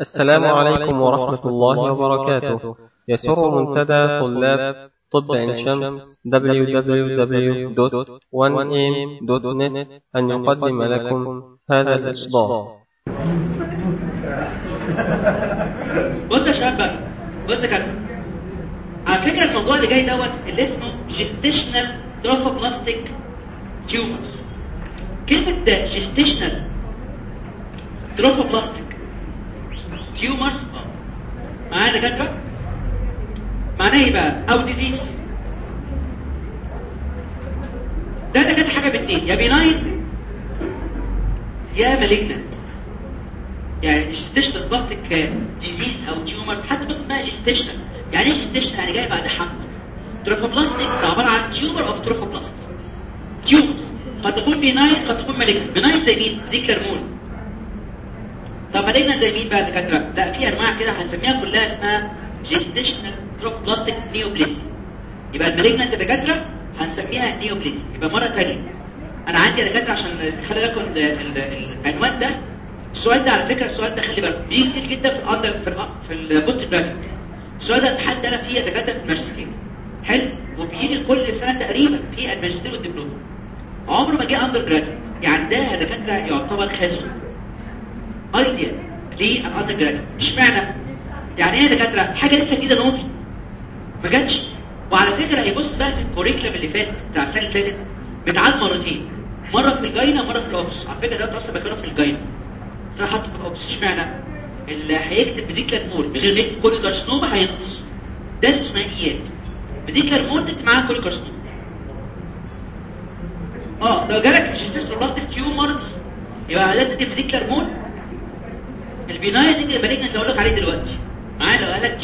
السلام عليكم ورحمة الله وبركاته. يسر منتدى طلاب طب عين شمس www.1am.net أن يقدم لكم هذا الإصدار. بص يا شباب يا كابتن على فكرة الموضوع اللي جاي دوت اللي اسمه gestational trophoblastic tumors كلمة gestational trophoblastic tumors معايا يا دكاتره معناه إيه بقى أو disease ده ده كانت حاجة باثنين يا benign يا malignant يعني gestational trophoblastic disease أو tumors حتى بص اسمها gestational يعني إيه gestational يعني جاي بعد حمل trophoblastic ده عبارة عن tumor of trophoblast tumors قد تكون benign قد تكون malignant benign زي مين؟ زي vesicular mole طب malignant زي مين بقى دكاتره لا في أنواع كده هنسميها كلها اسمها gestational trophoblastic neoplasia يبقى ال malignant دكاترة هنسميها neoplasia يبقى مرة ثانية أنا عندي دكاترة عشان خلي بالكم ال- ال- العنوان ده. السؤال ده على فكرة السؤال ده خلي بالكم. بيجي كتير جدا في ال under في في ال postgraduate السؤال ده امتحان أنا فيه دكاترة في الماجستير. حلو؟ وبيجي كل سنة تقريبا في الماجستير والدبلومة. عمره ما جه undergraduate يعني ده دكاترة يعتبر خازن ideal لل undergraduate إشمعنى؟ يعني إيه يا دكاترة؟ حاجة لسه جديدة نوفي ما جاتش. وعلى فكرة هيبص بقى في ال curriculum اللي فات بتاع السنة اللي فاتت بيتعاد مرتين مرة في ال gyne ومرة في ال obs. على فكرة ده أصلا مكانه في ال gyne بس أنا حاطه في ال obs. إشمعنى؟ اللي هيكتب vesicular mole بغير ما يكتب choriocarcinoma هينقص. ده استثنائيات بديكلر مول تكتب معاها كل كارسنوما آه لو جالك جيستيشنال تيومرز يبقى لازم تكتب بديكلر مول البناية دي اللي هقول لك عليه دلوقتي. معايا؟ لو قال لك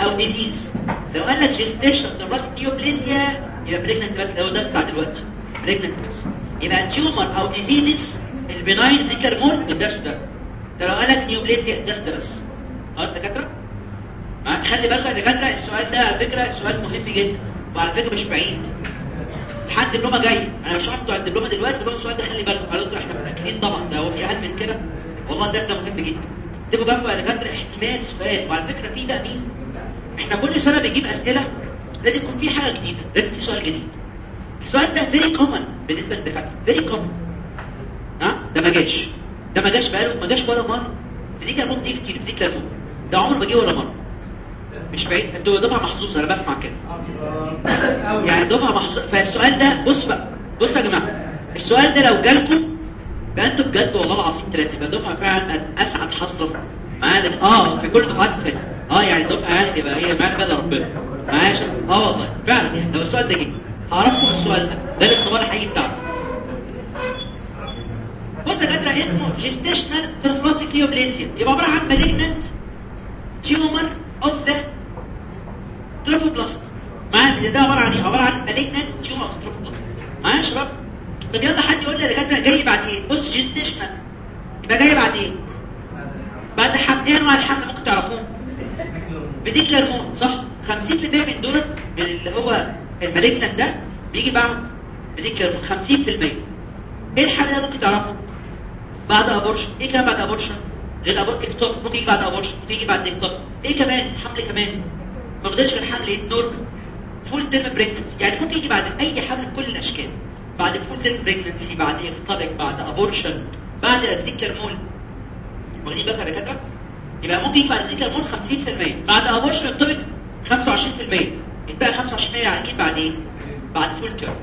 أو ديزيز لو قال لك جيستيشن بلاستيك نيوبليزيا يبقى بريجننت بس لو ده بتاع دلوقتي. بريجننت بس يبقى تيومر أو ديزيزز البناين ذكر مول الدرس ده. ده لو قال لك neoplasia الدرس ده بس. خلاص دكاترة؟ خلي بالك يا دكاترة السؤال ده على فكرة سؤال مهم جدا وعلى فكرة مش بعيد. امتحان الدبلومة جاي. أنا مش بتوع الدبلومة دلوقتي بقول السؤال ده خلي بالكم. قالوا إحنا متاكدين طبعا ده؟ هو في اهم من كده؟ والله الدرس ده مهم جدا. تبقوا بالكم يا دكاترة احتمال سؤال. وعلى فكرة في ميزه إحنا كل سنة بنجيب أسئلة لازم يكون في حاجة جديدة. لازم في سؤال جديد. السؤال ده very common بالنسبة للدكاترة. very common ها؟ ده ما جاش. ده ما جاش بقاله ما جاش ولا مرة. بتيجي لمون دي كتير بتيجي لمون ده عمره ما جه ولا مرة. مش بعيد. أنتوا دفعة محظوظة. أنا بسمع كده. يعني دفعة محظوظة. فالسؤال ده بص بقى. بص يا جماعة. السؤال ده لو جالكم يبقى أنتوا بجد والله العظيم ثلاثة يبقى دفعة فعلا أسعد حظا. معانا. آه في كل دفعات آه يعني دفعة يعني يبقى هي معانا بقى ربنا. شباب؟ آه والله. فعلا يعني. لو السؤال ده جه. هعرفكم السؤال ده. ده الاختبار الحقيقي بتاعنا. بص يا دكاتره اسمه gestational trophoblastic neoplasia يبقى عبارة عن malignant tumor of the trophoblast معايا ده عبارة عن إيه؟ عبارة عن malignant tumor of trophoblast معايا يا شباب؟ طب يلا حد يقول لي يا دكاتره جاي بعد إيه بص gestational يبقى جاي بعد إيه بعد حمل إيه انواع الحمل ممكن تعرفوه. vesicular mole صح؟ 50% من دول اللي هو ال malignant ده بيجي بعد مون 50% إيه الحمل ده ممكن تعرفه؟ بعد abortion إيه كمان بعد abortion غير abor- ectopic ممكن يجي بعد abortion ممكن يجي بعد ectopic إيه كمان؟ حمل كمان. ما فضلش غير حمل إيه؟ normal. full term pregnancy يعني ممكن يجي بعد أي حمل بكل الأشكال. بعد full term pregnancy بعد ectopic بعد abortion بعد ال vesicular mole. واخدين بالك يا دكاترة؟ يبقى ممكن بعد vesicular mole 50% بعد abortion ectopic 25% يتبقى 25% يعني يجي بعد إيه؟ بعد full term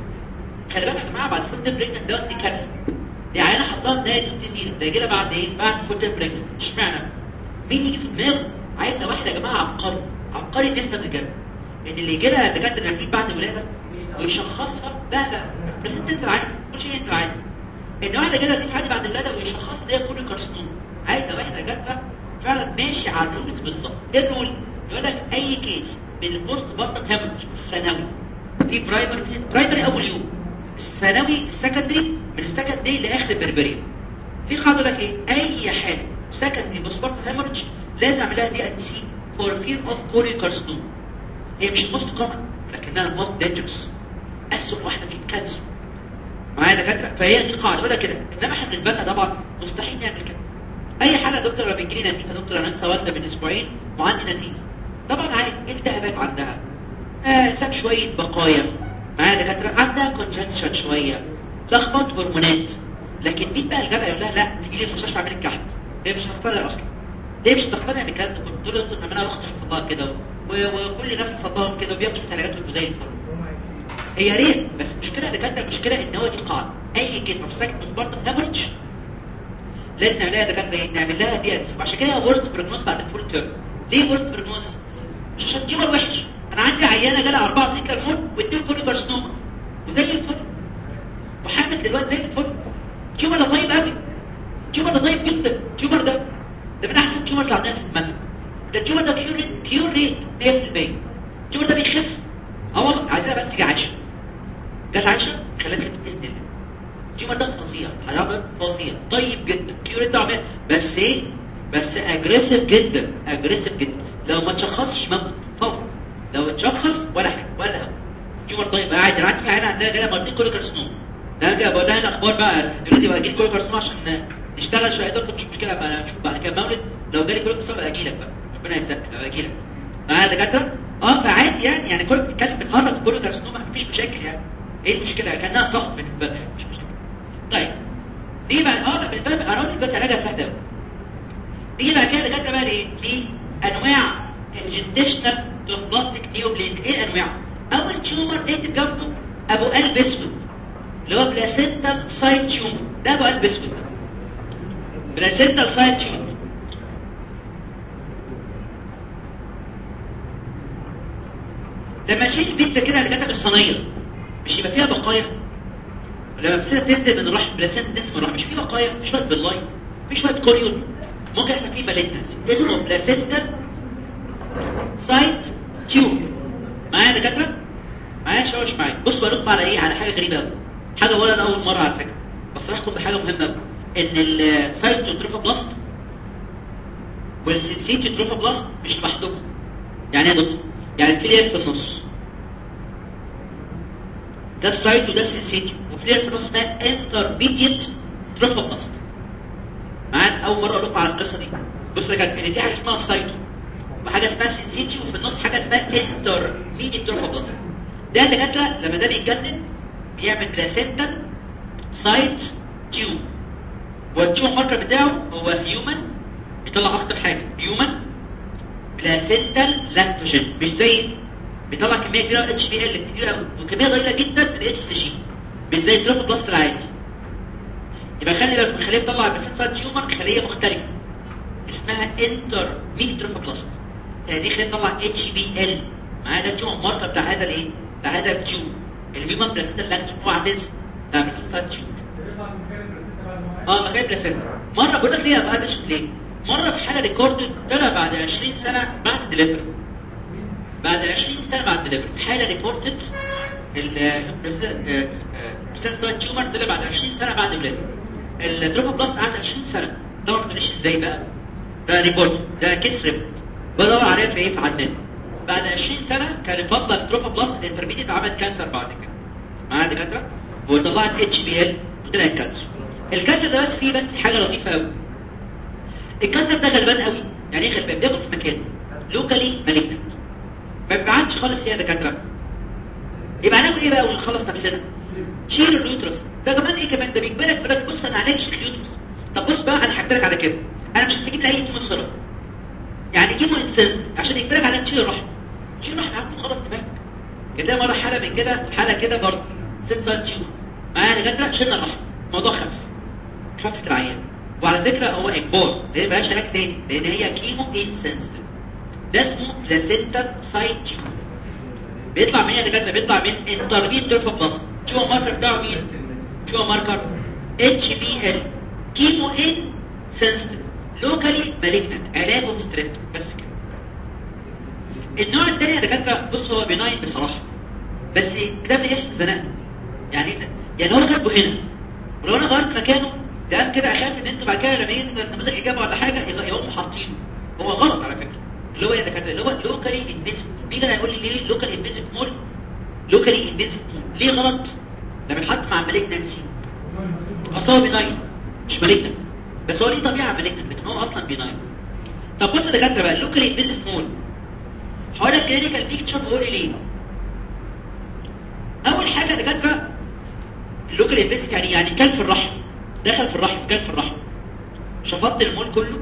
خلي بالك يا جماعة بعد full term pregnancy دوت دي كارثة. دي عيانة حظها إن هي تستنين ده يجي لها بعد إيه؟ بعد full term pregnancy اشمعنى؟ مين يجي في دماغه؟ عايزة واحدة يا جماعة عبقري. عبقري النسبة بجد إن اللي يجي لها دكاترة نسيب بعد الولاده ويشخصها. لا بس انت انت عادي كل شيء انت عادي ان واحدة جالها نزيف عادي بعد الولاده ويشخصها هي choriocarcinoma عايزة واحدة جاتها فعلا ماشي على ال rules بالظبط. إيه ال rule. يقول لك أي case من ال postpartum hemorrhage الثانوي. في primary في primary أول يوم. الثانوي ال secondary من ال secondary لآخر ال puerperium في قاعدة لك إيه؟ أي حالة. secondary postpartum hemorrhage لازم اعمل لها D and C for fear of choriocarcinoma هي مش ال most common لكنها ال most dangerous اسوء واحدة في ال cancer معايا دكاتره فهي دي قاعدة لك كده. انما إحنا بالنسبة لنا طبعا مستحيل نعمل كده. أي حالة يا دكتور لما بيجي لي نزيف يا دكتور أنا لسه والده من أسبوعين وعندي نزيف طبعا عادي التهابات عندها. آه ساب شوية بقايا. معايا دكاتره عندها congestion شوية. لخبط هرمونات. لكن مين بقى الجدع يقول لها لا تيجي لي المستشفى أعمل الكحت هي مش هتقتنع أصلا. ليه مش هتقتنع بالكلام ده كله. تقول ما أنا أختي حفظها كده وكل الناس حفظهم كده وبياخدوا شوية علاجات زي الفل. هي ريت بس المشكلة اللي كانت المشكلة إن هو دي قاعدة أي كلمة في سكت سبارتم هامرج لازم نعمل لها دكاتره نعمل لها بيأس عشان كده ورست برجنوز بعد الفول تيرم. ليه ورست برجنوز مش عشان تيومر وحش أنا عندي عيانة جالها 4 لتر موت واديله كل كارسنوما. وزي الفل. وحامل دلوقتي زي الفل. تيومر ده طيب قوي تيومر ده طيب جدا. تيومر ده ده من أحسن tumor اللي عندنا في المنهج ده ال tumor ده cure rate 100% ال tumor ده بيخف. آه والله عايزاها بس تيجي عايشة. جت عايشه خلت لك باذن الله. ال tumor ده فظيع حضرتك فظيع طيب جدا cure rate عمال بس إيه؟ بس aggressive جدا aggressive جدا. لو ما تشخصش يموت فورا لو اتشخص ولا حاجة ولا هم tumor طيب عادي أنا عندي عيانة عندها جاية مرضين كل ده جاي بقول لها الأخبار بقى. دلوقتي بقى أجيب choriocarcinoma عشان نشتغل شوية. دكتور مش مشكلة بقى نشوف بعد كده مولد. لو جالي كل كارسنوم أجي لك بقى. ربنا يسهل لو أجي لك. معايا دكاترة؟ آه فعادي يعني. يعني كل بتتكلم بتهرب في كل كارسنوم مفيش مشاكل يعني. إيه المشكلة؟ كأنها صخر بالنسبة لها مش مشكلة. طيب. دي بقى آه بالنسبة لي قلت دلوقتي علاجها سهل قوي بقى كده دكاتره بقى ليه انواع الجستيشنال بلاستيك نيوبليز إيه الأنواع؟ أول تيومر اكتب جنبه أبو قلب أسود اللي هو placental site tumor ده أبو قلب أسود. ده placental site tumor لما اشيل ال placenta كده اللي كتب الصينية. مش يبقى فيها بقايا. لما بتبتدي تنزل من الرحم placenta تنزل من الرحم مش في بقايا في شوية villi في شوية chorion. ممكن يحصل فيه malignancy اسمه placental site tumor. معايا يا دكاترة؟ معايا؟ شاوش معايا؟ بصوا لكم على إيه على حاجة غريبة قوي حاجة ولا أول مرة على فكرة. بصرحكم بحاجة مهمة قوي إن ال cytotrophoblast وال syncytiotrophoblast مش لوحدهم يعني إيه يا دكتور يعني في في النص. ده ال cyto وده ال syncytio وفي layer في النص اسمها intermediate trophoblast معايا أول مرة أقول لكم على القصة دي. يا جماعة ان في حاجة اسمها ال cyto وحاجة اسمها syncytio وفي النص حاجة اسمها intermediate trophoblast ده دكاترة لما ده بيتجنن بيعمل placental site tumor وال tumor marker بتاعه هو human بيطلع أخطر حاجة. human placental lactogen مش زي بيطلع كميه كبيره HPL وكميه ضئيله جدا من HCG. زي ال trophoblast العادي يبقى خلي بالك الخليه بتطلع site tumor خليه مختلفه اسمها intermediate trophoblast دي خليه بتطلع HPL. معايا ده ال tumor marker بتاع هذا الايه؟ بتاع هذا ال tumor ال human placental lactogen اوعى تنسى بتاع placental site tumor آه مكان placenta مرة بقول لك ليه؟ ابقى مش ليه. مرة في حالة record طلع بعد 20 سنة بعد الدليفري بعد 20 سنة بعد الدليفري حاله reported ال placental tumor طلع بعد 20 سنة بعد الولاده ال trophoblast قعد 20 سنة. طبعا ما تقوليش إزاي بقى. ده report ده case report بدور عليها في إيه؟ في عدنان. بعد 20 سنة كان يفضل ال trophoblast ال intermediate عمل cancer بعد كده. معايا دكاترة؟ وطلعت HPL وطلعت cancer ال cancer ده بس فيه بس حاجة لطيفة قوي ال cancer ده غلبان قوي يعني إيه غلبان؟ بياخد في مكانه. locally malignant ما بيبعدش خالص يا دكاترة. يبقى هنعمل إيه بقى ونخلص نفسنا. شيل ال uterus. ده كمان إيه كمان؟ ده بيجبرك يقول لك بص أنا عليك شيل ال uterus. طب بص بقى أنا هجبرك على كده. أنا مش هستجيب لاي chemotherapy يعني chemo insensitive عشان يجبرك على تشيل الرحم. شيل الرحم عم خلاص دماغك كده مرة حالة من كده حالة كده برضه. placental tumor معايا دكاترة؟ شلنا الرحم. الموضوع خف. خفت العيان. وعلى فكرة هو إجبار. لأن ملهاش علاج تاني. لأن هي chemo insensitive ده اسمه placental site tumor بيطلع من يا دكاترة بيطلع من intermediate trophoblast شو هو ال marker بتاعه مين؟ شو marker HPL chemo insensitive locally malignant علاجه ستريبت بس كده النوع الثاني يا دكاترة بص هو benign بصراحة. بس كتاب لي اسم زنقنا يعني إيه يعني هو كاتبه هنا. ولو أنا غيرت مكانه ده كده أخاف إن أنتوا بعد كده لما ينزل نموذج اجابه ولا حاجة يقوموا حاطينه. هو غلط على فكرة. اللي هو يا دكاتره اللي هو locally invasive بيجي يقول لي ليه locally invasive mole locally invasive mole ليه غلط؟ لما يتحط مع malignancy أصل هو benign مش malignant بس هو ليه طبيعة malignant لكن هو أصلا benign. طب بص يا دكاترة بقى ال local invasive mole هقول لك clinical picture وقول لي ليه. أول حاجة يا دكاترة ال local invasive يعني يعني كان في الرحم. دخل في الرحم كان في الرحم. شفطت المول كله.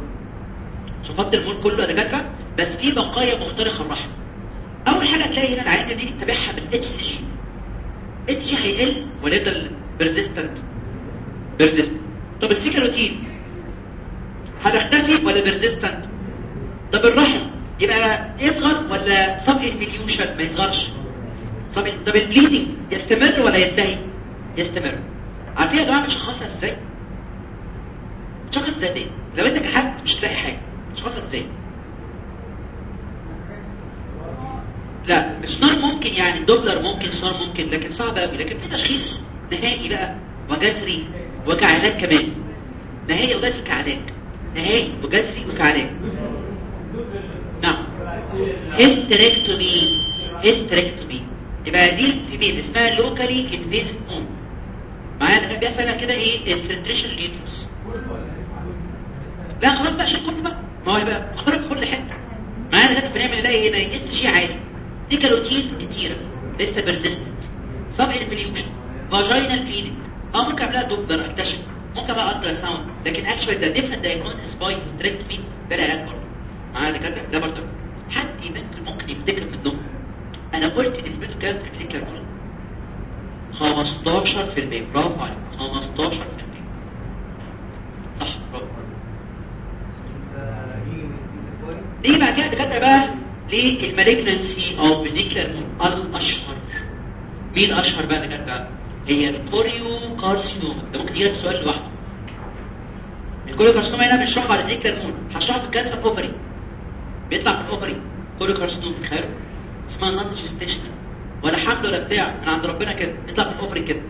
شفطت المول كله دكاترة بس في بقايا مخترقة الرحم. أول حاجة هتلاقي هنا العينة دي تتابعها بالاتش سي جي اتش جي هيقل ولا يفضل persistent persistent طب ال theca lutein هتختفي ولا persistent طب الرحم يبقى يصغر ولا subinvolution ما يصغرش؟ طب طب ال bleeding يستمر ولا ينتهي؟ يستمر. عارفين يا جماعة بنشخصها إزاي؟ تشخص إزاي لو أنت كحد مش تلاقي حاجة. تشخصها إزاي؟ لا سونار ممكن يعني دوبلر ممكن سونار ممكن لكن صعب قوي لكن في تشخيص نهائي بقى وجذري وكعلاج كمان. نهائي وجذري كعلاج. نهائي وجذري وكعلاج. نعم. hysterectomy hysterectomy يبقى دي ال female اسمها locally invasive one معايا ده بيحصل كده إيه؟ infiltration لل uterus لا خلاص بقى شيل كل بقى. ما هو يبقى اخترق كل حتة. معايا ده بنعمل نلاقي هنا HCG عالي theca lutein كتيرة. لسه persistent subinvolution vaginal bleeding أه ممكن أعملها دوبلر أكتشف. ممكن بقى ultrasound لكن actual the definite diagnosis by hysterectomy ده العلاج برضه. معايا دكاتره ده برضه. حد يمكن ممكن يفتكر منهم. أنا قلت نسبته كام؟ في ال vesicular mole 15% برافو عليك. 15% صح برافو دي بقى كده دكاتره بقى لل malignancy of vesicular الأشهر. مين اشهر بقى دكاتره هي ال choriocarcinoma ده ممكن يجيلك سؤال لوحده. ال choriocarcinoma هنا بنشرحه على vesicular mole هشرحه في ال cancer ovary بيطلع في ال ovary choriocarcinoma تخيلوا. اسمها non-gestational ولا حمل ولا بتاع. من عند ربنا كده. يطلع في ال ovary كده.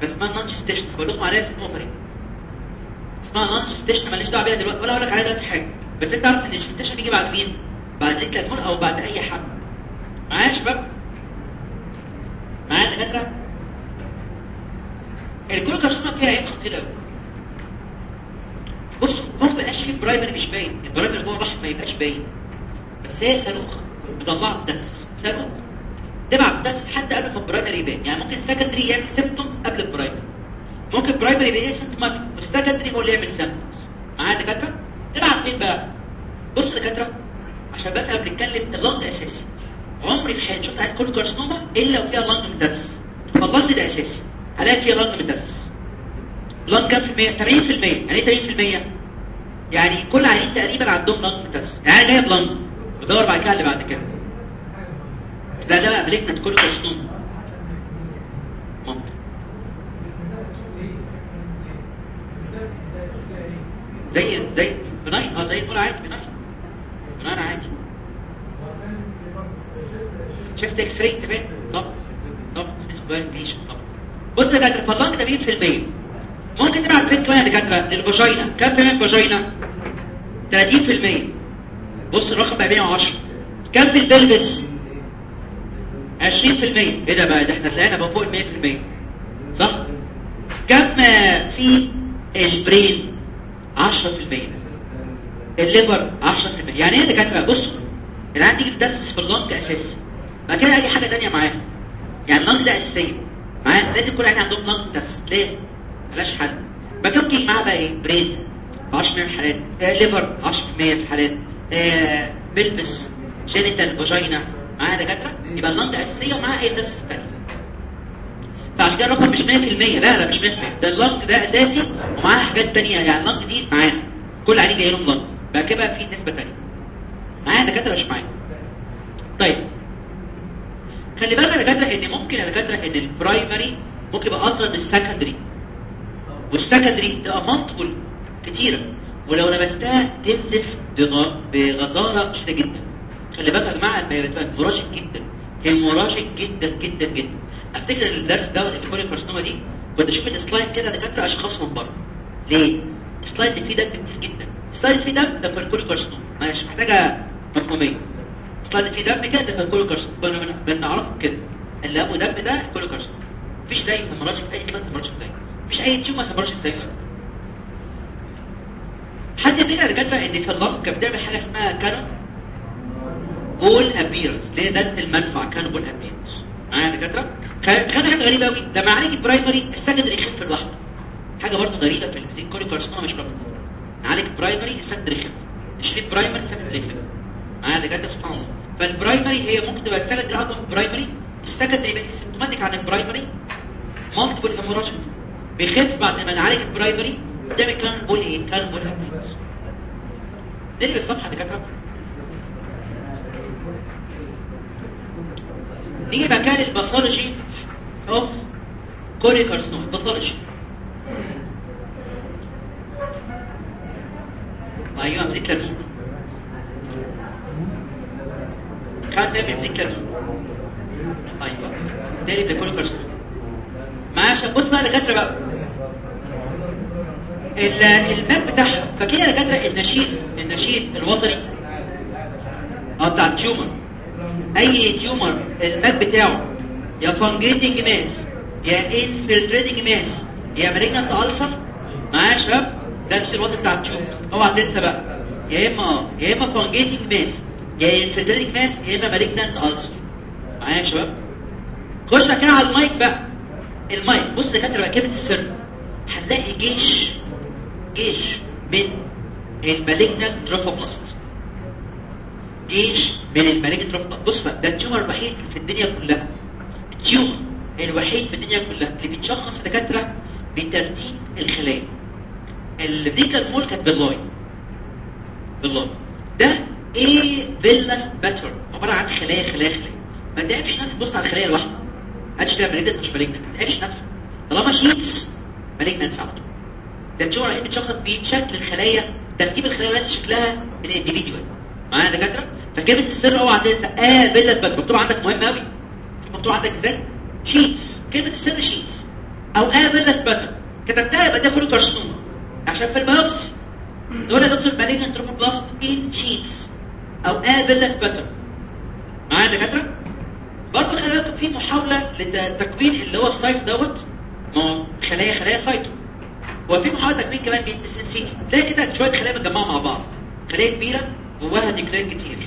فاسمها non-gestational بقول لكم عليها في ال ovary اسمها non-gestational ماليش دعوة بيها دلوقتي. ولا أقول لك عليها دلوقتي حاجة. بس انت عارف ان ال gestational بيجي بعد مين؟ بعد المول أو بعد أي حمل معايا يا شباب؟ معايا دكاترة؟ ال choriocarcinoma فيها عيب خطير قوي بص ما بقاش فيه primary مش باين. ال primary جوه الرحم ما يبقاش باين. بس هي صاروخ. بتطلع بتدسس صاروخ. تبعت بتدسس حتى قبل ما ال primary يبان. يعني ممكن ال secondary يعمل symptoms قبل ال primary. ممكن ال primary يبقى asymptomatic وال secondary هو اللي يعمل symptoms معايا دكاترة؟ تبعت فين بقى؟ بص دكاترة عشان بس إحنا بنتكلم ال lung اساسي. عمري في حياتي شفت عيل choriocarcinoma إلا وفيها lung متدسس فاللنج ده اساسي. هلاقي فيها لنج متدسس لنج كام في المية؟ 80% يعني إيه 80%؟ يعني كل عيانين تقريبا عندهم لنج متدسس يعني جايب لنج بدور بعد كده اللي بعد كده. ده ده بقى بليكنت كله كارسنوما. زي زي بناين آه زي الفل عادي بناين عادي. شفت إكس راي تمام اسمه فاليديشن طبعا بص يا دكاتره فاللنج ده 100% ممكن تبعت بيت كمان يا دكاتره للفاجينا. كام في الفاجينا 30% بص الرقم بقى 110 كام في البلبس؟ 20% إيه ده بقى؟ ده إحنا طلعنا بقى فوق ال 100% صح؟ كام في البرين 10% ال liver 10% يعني إيه دكاتره بصوا العيان تيجي تدسس في ال lung أساسي. بعد كده أي حاجة ثانية معاها يعني ال lung ده اساسيه معايا؟ لازم يكون عندهم lung متدسس لازم. ملاش حل. بعد كده معاها بقى إيه؟ brain. 10% في الحالات. آه liver 10% في الحالات. آه pelvis genital. vagina. معاها دكاترة؟ يبقى ال lung اساسيه ومعاها أي تدسس ثانية فعشان كده الرقم مش 100% لا لا مش 100% ده ال lung ده أساسي ومعاها حاجات ثانية يعني ال lung دي معانا كل عيانين جاي لهم lung بقى كده في نسبة ثانية معايا دكاترة مش معايا. طيب. خلي بالك يا دكاترة إن ممكن يا دكاترة إن ال primary ممكن يبقى اصغر من ال secondary. وال secondary تبقى multiple كتيرة. ولو لمستها تنزف بغ... بغزارة شديدة جدا. خلي بالك يا جماعة بتبقى hemorrhagic جدا. hemorrhagic جدا جدا جدا. أفتكر الدرس دوت ال choriocarcinoma دي كنت أشوف ال slide كده دكاترة أشخاص من بره. ليه؟ ال slide اللي فيه دم كتير جدا. ال slide اللي فيه دم ده choriocarcinoma مش محتاجة مفهوميه ال slide اللي فيه دم كده ده choriocarcinoma بنعرفه كده. اللي ابو دم ده choriocarcinoma مفيش دايما hemorrhagic أي دم hemorrhagic دايما. مفيش أي tumor hemorrhagic زيه حد يدري يا دكاتره إن في ال lung بتعمل حاجة اسمها cannon ball appearance اللي هي ده المدفع cannon ball appearance معايا يا دكاترة؟ كان كان حاجة غريبة قوي لما عالج ال primary ال secondary يخف لوحده. حاجة برضه غريبة في ال choriocarcinoma مش مفهومه نعالج primary ال secondary يخف نشيل primary يخف معايا يا دكاتره سبحان الله فال primary هي ممكن تبقى ال secondary اعظم من ال primary ال secondary يبقى symptomatic عن ال primary multiple hemorrhagic بيخف بعد ما نعالج ال primary تعمل cannon ball إيه cannon ball appearance نقلب الصفحه دكاتره نيجي بقى كان الباثولوجي اوف كوري كارسنوما باثولوجي أيوه امسك كرمون كان ده بيمسك كرمون أيوه. ده اللي كوري كارسنوما معاش بص بقى دكاترة بقى. ال map بتاعها فاكرين يا دكاترة النشيد النشيد الوتري آه بتاع ال tumor أي tumor ال map بتاعه. يا fungating mass يا infiltrating mass. يا malignant ulcer معايا يا شباب؟ ده نفس الوضع بتاع ال tumor اوعى تنسى بقى يا اما يا اما fungating mass يا infiltrating mass يا اما malignant ulcer معايا يا شباب خش بقى كده على المايك بقى المايك بص دكاتره بقى كلمه السر هنلاقي جيش جيش من ال malignant trophoblast جيش من ال malignant trophoblast بص بقى ده ال tumor الوحيد في الدنيا كلها ال tumor الوحيد في الدنيا كلها اللي بيتشخص دكاتره بترتيب الخلايا اللي بديك المول كانت بال villi بال villi ده avillous pattern عبارة عن خلايا خلايا خلايا. ما تعبش نفسك. تبص على الخلايا الواحدة. هاتش تبقى malignant مش malignant ما تعبش نفسك. طالما sheets malignant ساعته ده ال tumor الوحيد بيتشخص بشكل الخلايا ترتيب الخلايا شكلها ال individual معايا يا دكاترة؟ فكلمه السر اوعى تنسى. avillous pattern مكتوب عندك مهم قوي مكتوب عندك إزاي؟ sheets. كلمة السر sheets. أو avillous pattern كتبتها يبقى ده كله carcinoma عشان في ال biopsy دول يا دكتور malignant trophoblast in sheets avillous pattern. معايا يا دكاترة؟ برضه خلي بالكم في محاولة لتكوين اللي هو ال cyto دوت. ما هو خلايا خلايا cyto. هو في محاولة تكوين كمان بين ال syncytio تلاقي كده شوية خلايا متجمعة مع بعض. خلايا كبيرة جواها nuclei كتير.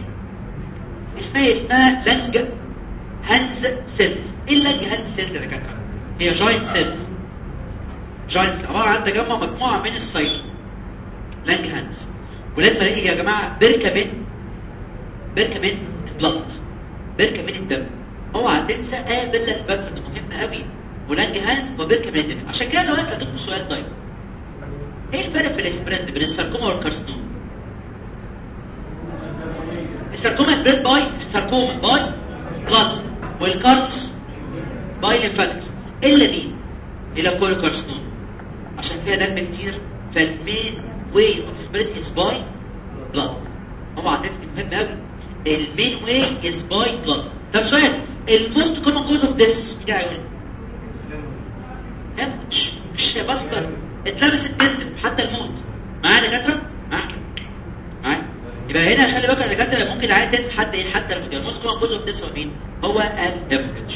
اسمها اسمها Langhans cells. إيه ال Langhans cells يا دكاترة؟ هي giant cells giant عباره عن تجمع مجموعة من ال cyto Langhans ولازم الاقي يا جماعة بركة من بركة من البلد بركة من الدم. اوعى تنسى villous pattern ده مهم قوي و Langhans وبركة من الدم. عشان كده لو أنا سالتكم السؤال طيب. إيه الفرق في الاسبرنت بين الساركوما والكارسنوما الساركوما سبريد باي الساركوما باي بلاد والكارس باي ليمفاتكس إلا دي إلا ال choriocarcinoma عشان فيها دم كتير فال main way of spread is by blood اوعى تنسى مهم قوي ال main way is by blood طب سؤال ال most common cause of death مين هيقول مش باسكر. اتلبست تنزل حتى الموت. معايا دكاترة؟ معايا. يبقى هنا خلي بالك يا دكاترة ممكن العيان تنزل حتى إيه؟ حتى الموت ال most common cause of death هو مين هو الهيموريدج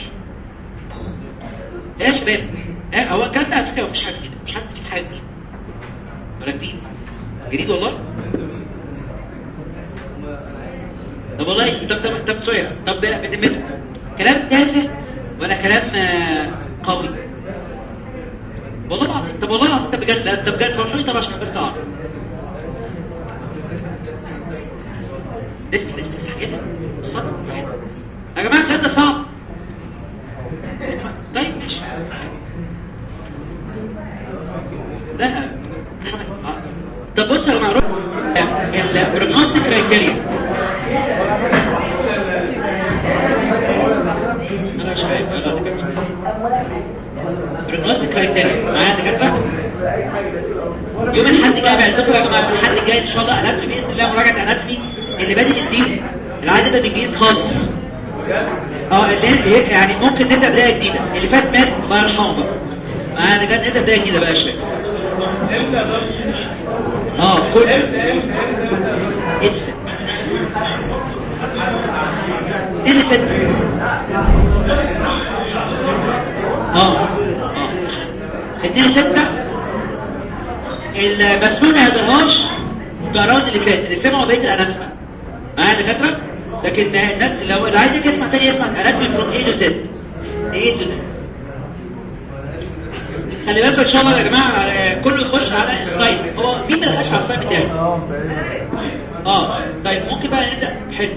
إيه يا شباب إيه هو الكلام ده على فكرة مفيش حاجة جديده مش حاسس في حاجة جديدة. ولا جديد. جديد والله؟ طب والله طب طب طب سؤال طب كلام تافه ولا كلام آه قوي؟ والله العظيم طب والله العظيم طب بجد طب بجد فرحوني طب عشان بس اعرف لسه لسه استحيلها صعب يا جماعة الكلام ده صعب. طيب ماشي. لا آه. طب بصوا يا جماعة روح البروجنوستيك كرايتيريا أنا شايف أنا بروجنوستيك كرايتيريا معايا دكاتره يوم الاحد الجاي بعتذر يا جماعة الاحد الجاي ان شاء الله اناتومي باذن الله مراجعه اناتومي اللي بادئ من جديد اللي عايز يبدا من جديد خالص آه اللي يعني ممكن نبدا بدايه جديده اللي فات مات الله يرحمه معايا دكاتره نبدا بدايه جديده بقى شباب آه كل اتنين ست اتنين ست آه. اتنين ستة. المسؤول ما يقدرهاش ال round اللي فات اللي سمعوا بقية ال anatomy معايا يا دكاتره لكن الناس لو اللي عايز يسمع تاني يسمع. ال anatomy from A to Z A to Z خلي بالكم ان شاء الله يا جماعة آه، كله يخش على ال site هو مين ما دخلش على ال site بتاعي؟ آه طيب ممكن بقى نبدأ؟ حلو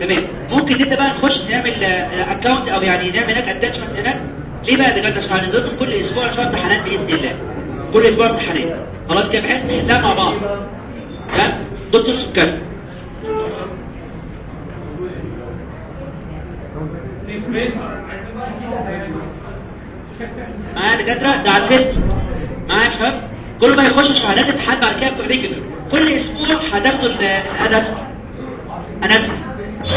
تمام. ممكن نبدأ بقى نخش نعمل account أو يعني نعمل هناك attachment هناك؟ ليه بقى ده عشان هننزلكم كل أسبوع عشان امتحانات بإذن الله. كل أسبوع امتحانات. خلاص كده بحيث نحلها مع بعض. ده دكتور سكري معايا دكاتره ده على الفيسبوك. معايا يا شباب كل ما يخش شهادات امتحان بعد كده regular كل أسبوع هتاخدوا الاناتومي اناتومي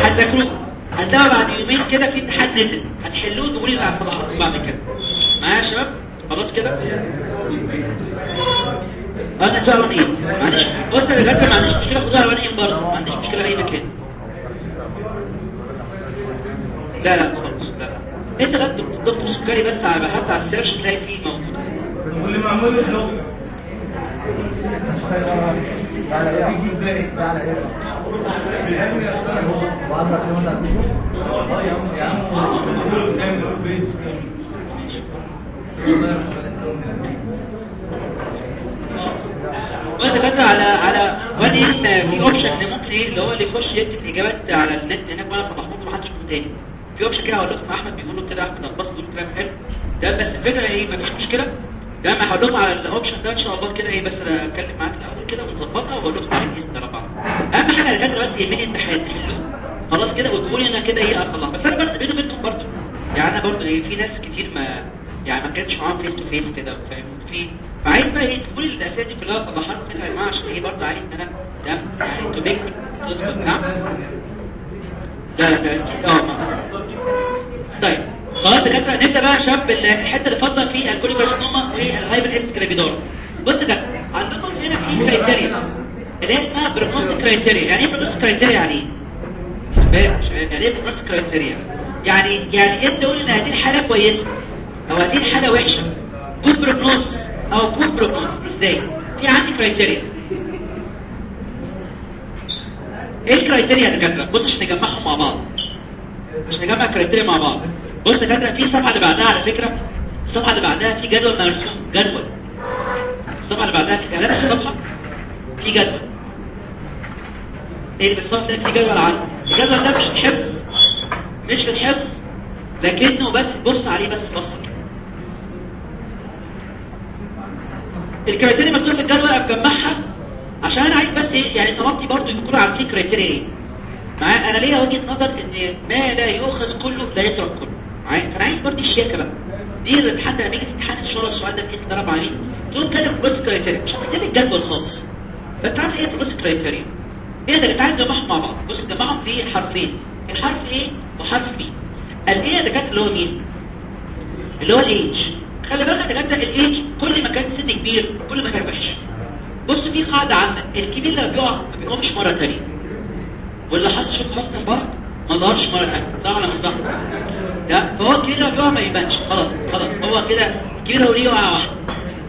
هتذاكروه. هتلاقوا بعد يومين كده في امتحان نزل. هتحلوه تقولوا لي على صلاحكم بعد كده. معايا يا شباب؟ خلاص كده؟ أنا سؤال إيه معلش. بص يا دكاتره ما عنديش مشكلة خدوها إيه برضه. ما عنديش مشكلة أي مكان. لا لا خالص لا انت غد دكتور سكري بس على بحثت على السيرش تلاقي فيه موجود واللي معمول له وانت كاتب على على وان في اوبشن ممكن إيه اللي هو اللي يخش يكتب إجابات على النت هناك وأنا فضحهم له محدش يشوفه تاني. اوبشن كده هقول لكم أحمد بيقول كده أحمد عباس بيقول كلام حلو. ده بس الفكرة إيه؟ مفيش مشكلة. ده ما هقول لكم على ال option ده إن شاء الله كده إيه بس أنا اتكلم معاك الأول كده ونظبطها وأقول لكم على باذن الله بعض أهم حاجة يا دكاتره بس يهمني امتحان تحلوه خلاص كده وتقولوا لي أنا كده إيه أصلح. بس أنا برضه بيني وبينكم برضه يعني أنا برضه إيه في ناس كتير ما يعني ما كانش معاهم face to face كده فاهم؟ في فعايز بقى إيه تقول الأسئلة دي كلها اصلحها لكم كده يا جماعة عشان إيه برضه عايز إن أنا ده يعني topic تظبط نعم؟ ده آه ما. طيب خلاص دكاتره نبدأ بقى يا شباب الحتة اللي فاضلة في ال choriocarcinoma وال hyperemesis gravidarum بص دكاتره عندكم هنا في criteria اللي هي اسمها prognostic criteria يعني إيه prognostic criteria يعني إيه؟ شباب شباب يعني إيه prognostic criteria؟ يعني يعني انت تقول إن هذه الحالة كويسة أو هذه الحالة وحشة good prognosis أو good prognosis إزاي؟ في عندي criteria إيه ال criteria يا دكاتره؟ بص عشان نجمعهم مع بعض. عشان نجمع ال criteria مع بعض. بص يا دكاتره في الصفحه اللي بعدها على فكرة. الصفحه اللي بعدها في جدول مرسوم. جدول. الصفحه اللي بعدها في اعلان الصفحة في جدول. إيه اللي بالصفحه ده؟ في جدول عنه الجدول ده مش الحفظ. مش للحفظ. لكنه بس بص عليه بس بص ال criteria مكتوبه في الجدول أنا مجمعها عشان أنا عايز بس إيه يعني طلبتي برضو يكونوا عارفين ال criteria إيه. معايا؟ أنا ليا وجهة نظر ان ما لا يؤخذ كله لا يترك كله. معايا؟ فأنا عايز برضو الشياكه بقى. دي الامتحان لما يجي في امتحان إن شاء الله السؤال ده باذن الله رب العالمين تقول كده في ال prognostic criteria مش هتكتب الجدول خالص. بس تعرف إيه ال prognostic criteria إيه ده؟ تعالى نجمعهم مع بعض. بص نجمعهم في حرفين. الحرف A وحرف B ال A يا دكاترة اللي هو مين؟ اللي هو الايج خلي بالك دكاترة الايج كل ما كان سن كبير كل ما كان وحش. بصوا في قاعدة عامة. الكبير لما بيقع ما بيقومش مرة ثانية واللي حصل شوف حسن مبارك ما ظهرش مرة ثانية صح ولا مش صح؟ ده فهو الكبير لما بيقع ما يبانش. خلاص خلاص. هو كده الكبير هو ليه وقعة واحدة.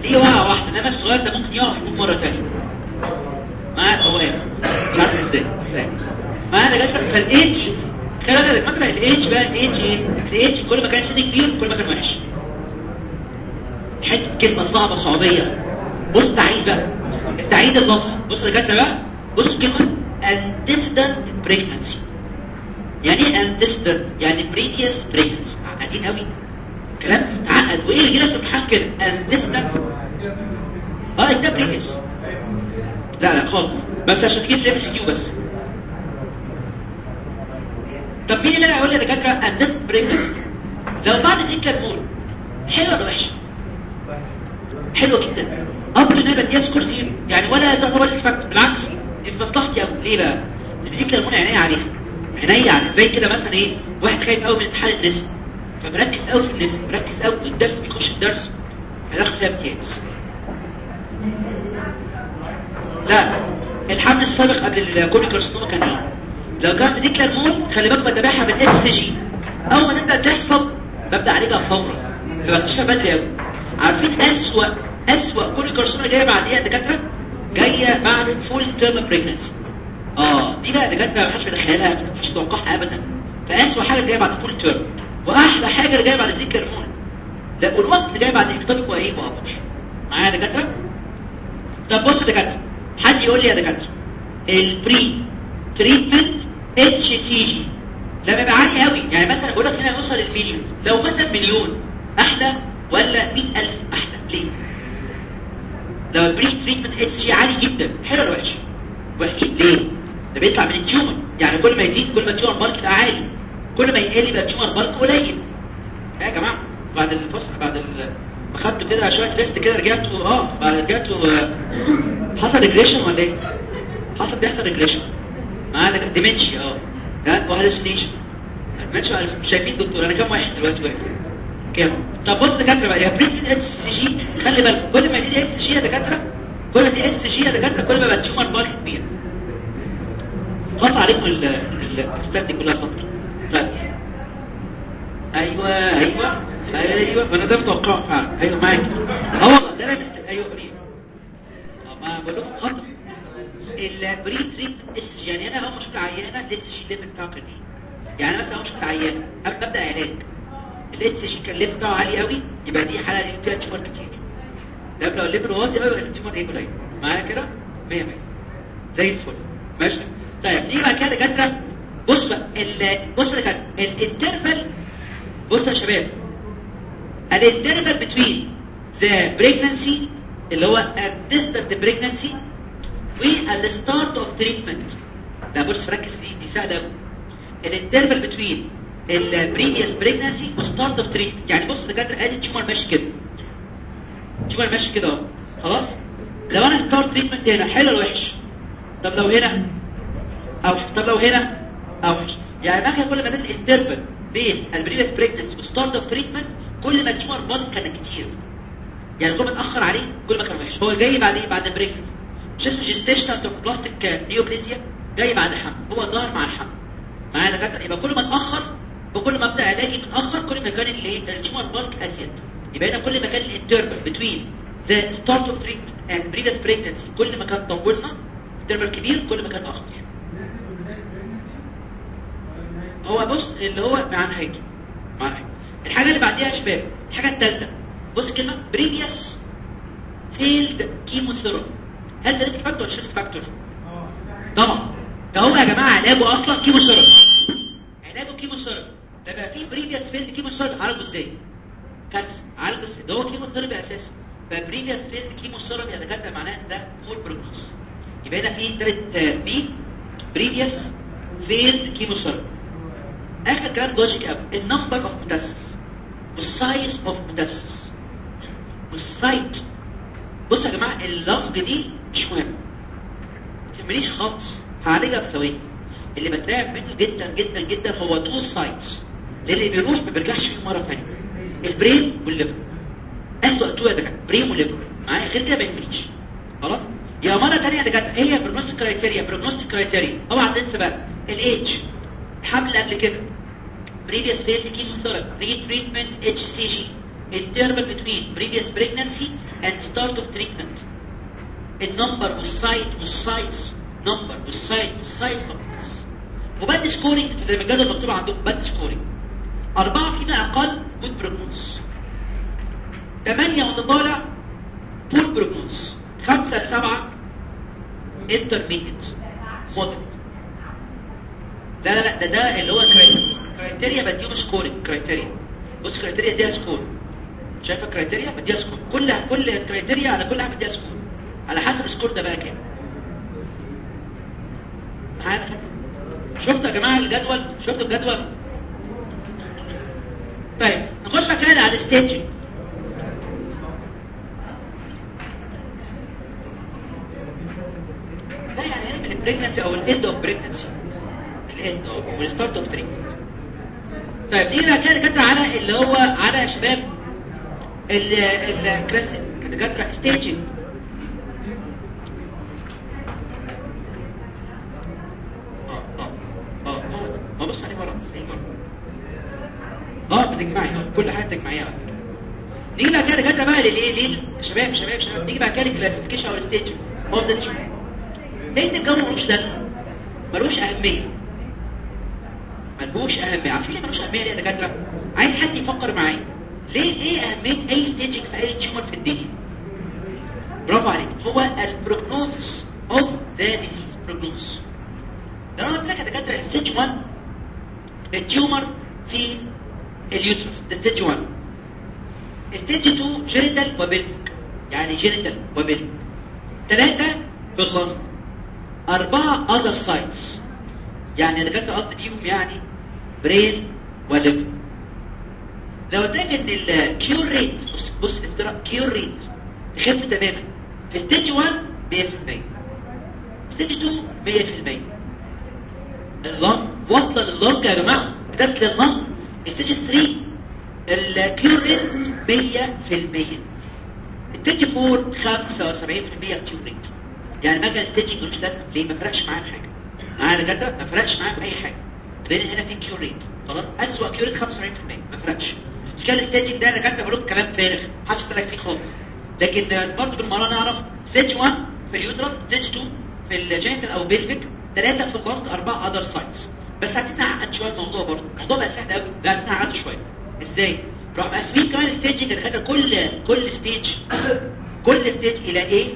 ليه وقعة واحدة؟ إنما الصغير ده ممكن يقع ويقوم مرة ثانية معاه هو إيه مش عارف إزاي. إزاي؟ معاه دكاتره فالإيدج. خلي بالك فاكره الإيدج بقى. الإيدج إيه؟ الإيدج كل ما كان سن كبير كل ما كان وحش. حتة كلمة صعبة صعوبية. بص تعيد بقى. التعيد اللفظي بص يا دكاترة بقى. بص كلمه antecedent pregnancy. يعني إيه antecedent يعني previous pregnancy. قاعدين قوي. كلام متعقد. وإيه اللي لك في الامتحان كده؟ antecedent. آه ده previous. لا لا خالص. بس عشان ال MCQ بس. طب مين اللي أنا أقول لي دكاترة اندست بريجنسي لو بعد دي كانول حلوة ولا وحشة؟ حلوة جدا. ان أنا بديها سكور زيرو يعني ولا تعتبر فاكتور بالعكس دي في مصلحتي قوي ليه بقى؟ دي كلمون عينيا عليها. عينيا على زي كده مثلا إيه واحد خايف قوي من امتحان النسب فمركز قوي في النسب مركز قوي الدرس بيخش الدرس. هياخد فيها امتياز. لا الحمل السابق قبل ال choriocarcinoma كان إيه؟ لو كان vesicular mole خلي بالك بتابعها بال hCG. أول ما تبدأ تحصل ببدأ اعالجها فورا. فبكتشفها بدري قوي عارفين أسوأ أسوأ choriocarcinoma جاية بعد إيه؟ دكاترة؟ جاية بعد full term pregnancy آه دي بقى دكاترة ما حدش بيتخيلها ما حدش يتوقعها ابدا. فاسوء حاجة جاية بعد full term وأحلى حاجة جاية بعد vesicular mole لا والوسط اللي جاي بعد ectopic وايه و abortion معايا يا دكاترة؟ طب بص يا دكاترة حد يقول لي يا دكاترة ال pre-treatment hCG لما يبقى عالي قوي. يعني مثلا بقول لك هنا يوصل للمليون لو مثلا مليون أحلى ولا 100000 أحلى. ليه؟ لو ال pre-treatment hCG عالي جدا. حلو ولا وحش. وحش ليه ده بيطلع من ال tumor. يعني كل ما يزيد كل ما ال tumor bulk يبقى عالي. كل ما يقل يبقى ال tumor bulk قليل. يا جماعة بعد الفصل بعد ال... ما خدته كده شوية rest كده رجعتوا آه بعد رجعتوا آه، حصل regression ولا إيه؟ حصل بيحصل regression معانا dementia آه. ده و hallucination مش شايفين دكتور. أنا كام واحد دلوقتي واقف؟ كام؟ طب بص دكاترة بقى يا اتش سي جي خلي بالك كل ما يزيد اس جي يا دكاترة كل ما يزيد اس جي يا دكاترة كل ما بقى ال tumor bulk كبير. حط عليكم ال- ال- الاستاد دي كلها سطر طيب. أيوه أيوه أيوه. أنا ده متوقع فعلا. أيوه معاك. آه والله ده أنا مست... أيوه قريب آه، ما بقول لكم خطر ال pre-treatment hCG. يعني أنا ما أشوف العيانه ال hCG level بتاعه كان إيه؟ يعني مثلا ما أشوف العيانه قبل ما أبدأ علاج ال hCG كان ال level بتاعه عالي قوي يبقى دي حالة دي فيها tumor كتير. ده لو ال level واطي قوي يبقى ال tumor إيه قليل معايا كده؟ 100 100 زي الفل. ماشي؟ طيب نيجي بعد كده دكاتره بص بقى بص يا دكاتره ال interval. بص يا شباب. ال interval between the pregnancy اللي هو distant pregnancy وال start of treatment ده بص ركز فيه دي سهلة قوي ال interval between ال previous pregnancy و start of treatment يعني بص دكاترة ادي ال tumor ماشي كده. ال tumor ماشي كده اهو. خلاص؟ لو أنا start treatment هنا حلو ولا وحش؟ طب لو هنا؟ أوحش. طب لو هنا؟ أوحش. يعني معنى كل ما زاد ال interval بين ال previous pregnancy و start of treatment كل ما ال tumor burden كان كتير. يعني كل ما اتأخر عليه كل ما كان وحش. هو جاي بعد إيه؟ بعد ال pregnancy مش اسمه gestational trophoblastic neoplasia جاي بعد الحمل هو ظاهر مع الحمل. معايا دكاترة؟ يبقى كل ما اتأخر وكل ما أبدأ علاجي متاخر كل ما كان الايه ال tumor bulk أزيد. يبقى هنا كل ما كان ال interval between the start of treatment and previous pregnancy كل ما كان طولنا interval كبير كل ما كان اخطر هو بص اللي هو مع نهايته مع نهايته الحاجة اللي بعديها يا شباب الحاجة الثالثه بص كلمة previous failed chemotherapy هل ده risk factor ولا risk factor طبعا. ده هو يا جماعة علاجه أصلا chemotherapy علاجه chemotherapy ده بقى فيه previous failed chemotherapy عالجه إزاي؟ cancer عالجه إزاي؟ ده هو chemotherapy أساسا. ف previous failed chemotherapy يا دكاتره معناه إن ده poor prognosis يبقى هنا في ثالث بي previous failed chemotherapy آخر كلام logic قوي ال number of metastasis وال size of metastasis وال site بصوا يا جماعة ال lung دي مش مهم. ما تهمنيش خالص. هعالجها في ثواني اللي بترعب منه جدا جدا جدا هو two sites اللي بيروح ما بيرجعش فيه مرة ثانية ال brain وال liver. اسوء two يا دكاترة. brain وال liver. معايا غير كده ما يهمنيش خلاص؟ يا مرة ثانية يا دكاترة هي prognostic criteria prognostic criteria اوعى تنسى بقى. الايدج الحمل قبل كده. previous failed chemotherapy. Pre-treatment HCG interval between previous pregnancy and start of treatment. النمبر والسايت والسايز نمبر والسايت والسايز بس وبدي scoring زي ما الجدول مكتوب عندكم بدي scoring أربعة فيما أقل good prognosis ثمانية طالع poor prognosis خمسة لسبعة intermediate moderate لا لا لا ده ده اللي هو criteria بديهم scoring criteria بص criteria بديها score شايفة criteria بديها score كل كل criteria على كل حاجة بديها score على حسب ال score ده بقى كام. معانا؟ شفتوا يا جماعة الجدول؟ شفتوا الجدول؟ طيب نخش بقى كده على ال stage ده يعني علم ال pregnancy أو ال end of pregnancy ال end of وال start of treatment طيب نيجي بقى كده على اللي هو على شباب الكلاسيك دكاتره staging آه آه آه هو ده ما بص عليه بره إيه بره آه بتجمعي آه بقى نيجي بقى كده دكاترة بقى للايه ليه شباب شباب شباب. نيجي بقى كده ال classification أو ال staging of the tumor اكتب جو ملوش لازمة. ملوش أهمية. ملوش أهمية. عارفين ليه ملوش أهمية ليه دكاترة؟ عايز حد يفكر معايا. ليه إيه أهمية أي staging في أي tumor في الدنيا؟ برافو عليك. هو ال prognosis of the disease prognosis لو أنا قلت لك يا دكاترة ال stage 1 ال tumor في ال uterus ده stage 1 stage 2 genital و pelvic يعني genital و pelvic ثلاثة في ال lung أربعة other sites يعني دكاترة قصدي بيهم يعني brain و liver لو قلت لك إن ال cure rate بص بص افتراء cure rate تخف تماما. في stage 1 100% stage 2 100% ال lung واصلة لل lung يا جماعة. بتسل ال lung stage 3 ال cure rate 100% stage 4 75% cure rate يعني ما كان staging ملوش لازمه ليه ما فرقش معاه حاجة؟ معايا دكاتره ما فرقش معاه أي حاجة. لأن هنا في cure rate خلاص اسوء cure rate 75% ما فرقش. كان ال staging ده دكاتره بقول لكم كلام فارغ. محدش يسالك فيه خالص. لكن برضه بالمرة نعرف stage 1 في ال uterus stage 2 في ال genital أو pelvic ثلاثة في ال lung أربعة other sites بس نعقد شوية الموضوع برضه الموضوع بقى سهل قوي عايزين نعقده شوية. إزاي؟ راح مقسمين كمان ال stage دكاتره كل كل stage كل stage إلى A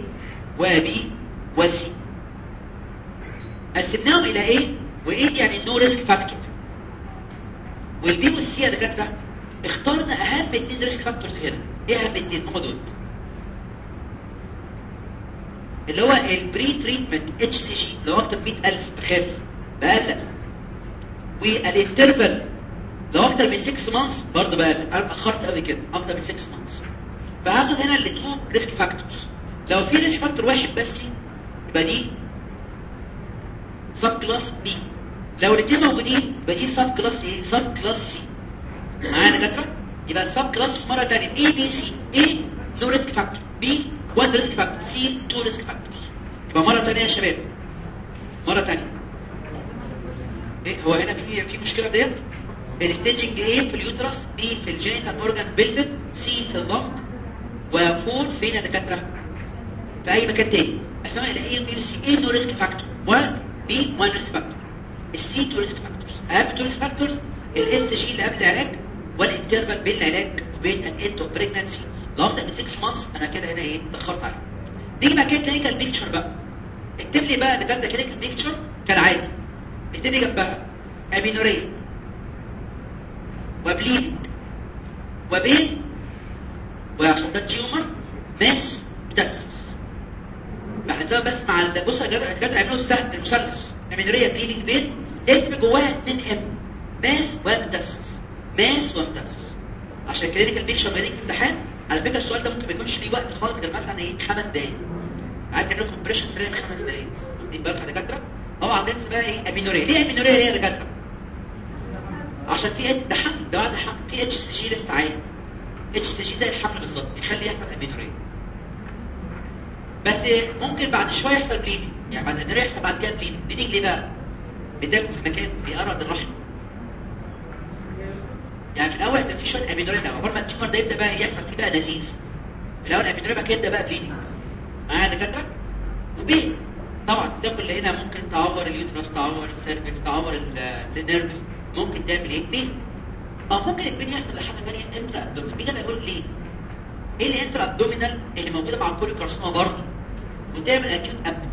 وB و C قسمناهم إلى A و A يعني no risk factor وال B وال C يا دكاترة اخترنا أهم اتنين risk factors هنا. إيه أهم اتنين؟ هم دول. اللي هو ال pre-treatment HCG لو أكتر 100000 بخاف. بقلق. وال interval لو أكتر من 6 months برضه أنا اتأخرت قوي كده. أكتر من 6 months فهاخد هنا ال two risk factors لو في risk factor واحد بس يبقى دي subclass B لو الاثنين موجودين يبقى دي subclass إيه subclass C معايا دكاترة؟ يبقى ال subclass مرة ثانية A B C A no risk factor B 1 risk factor C 2 risk factors يبقى مرة ثانية يا شباب. مرة ثانية إيه هو هنا في في مشكلة ديت؟ ال staging A في ال uterus B في ال genital organ pelvic C في ال lung و four فين يا دكاتره في أي مكان تاني. اسمها إلى A B C A no risk factor 1 B 1 risk factor ال C 2 risk factors أهم 2 risk factors ال HCG اللي قبل العلاج وال interval بين العلاج وبين ال end of pregnancy لو ابدا من 6 months أنا كده هنا إيه؟ اتأخرت عليه نيجي بقى كده clinical picture بقى. اكتب لي بقى دكاترة clinical picture كالعادي اكتب لي جنبها. amenorrhea. و bleeding و pain وعشان ده tumor mass metastasis. بحسبها بس مع بص يا جدع الجدع يعملوا السهم المثلث. amenorrhea bleeding pain اكتب جواها 2 M mass و metastasis. mass و metastasis. عشان clinical يجي في الامتحان على فكرة السؤال ده ممكن ما يكونش ليه وقت خالص غير مثلا إيه خمس دقايق. عايز تعمل comparison سريع خمس دقايق. واخدين بالك يا دكاتره طبعا ده اسمها إيه؟ amenorrhea. ليه amenorrhea؟ ليه يا دكاتره عشان في H ده حمل ده بعد حمل في اتش سي جي لسه عالي اتش سي جي زي الحمل بالظبط. يخلي يحصل amenorrhea بس ممكن بعد شوية يحصل bleeding يعني بعد ال amenorrhea يحصل بعد كده bleeding bleeding ليه بقى؟ بيداكم في مكان بيقرض الرحم. يعني في الأول كان في شوية amenorrhea ده ما ال tumor ده يبدأ بقى يحصل فيه بقى نزيف. في الأول ال amenorrhea بعد كده يبدأ بقى bleeding معايا يا دكاترة؟ و pain طبعا ده كل هنا ممكن تعور ال uterus تعور ال cervix تعور ال- ال nerves ممكن تعمل إيه؟ pain أو ممكن ال pain يحصل لحاجه ثانية intra-abdominal بيجي بيقول ليه؟ إيه ال intra-abdominal اللي موجودة مع ال choriocarcinoma برضه؟ وتعمل acute abdomen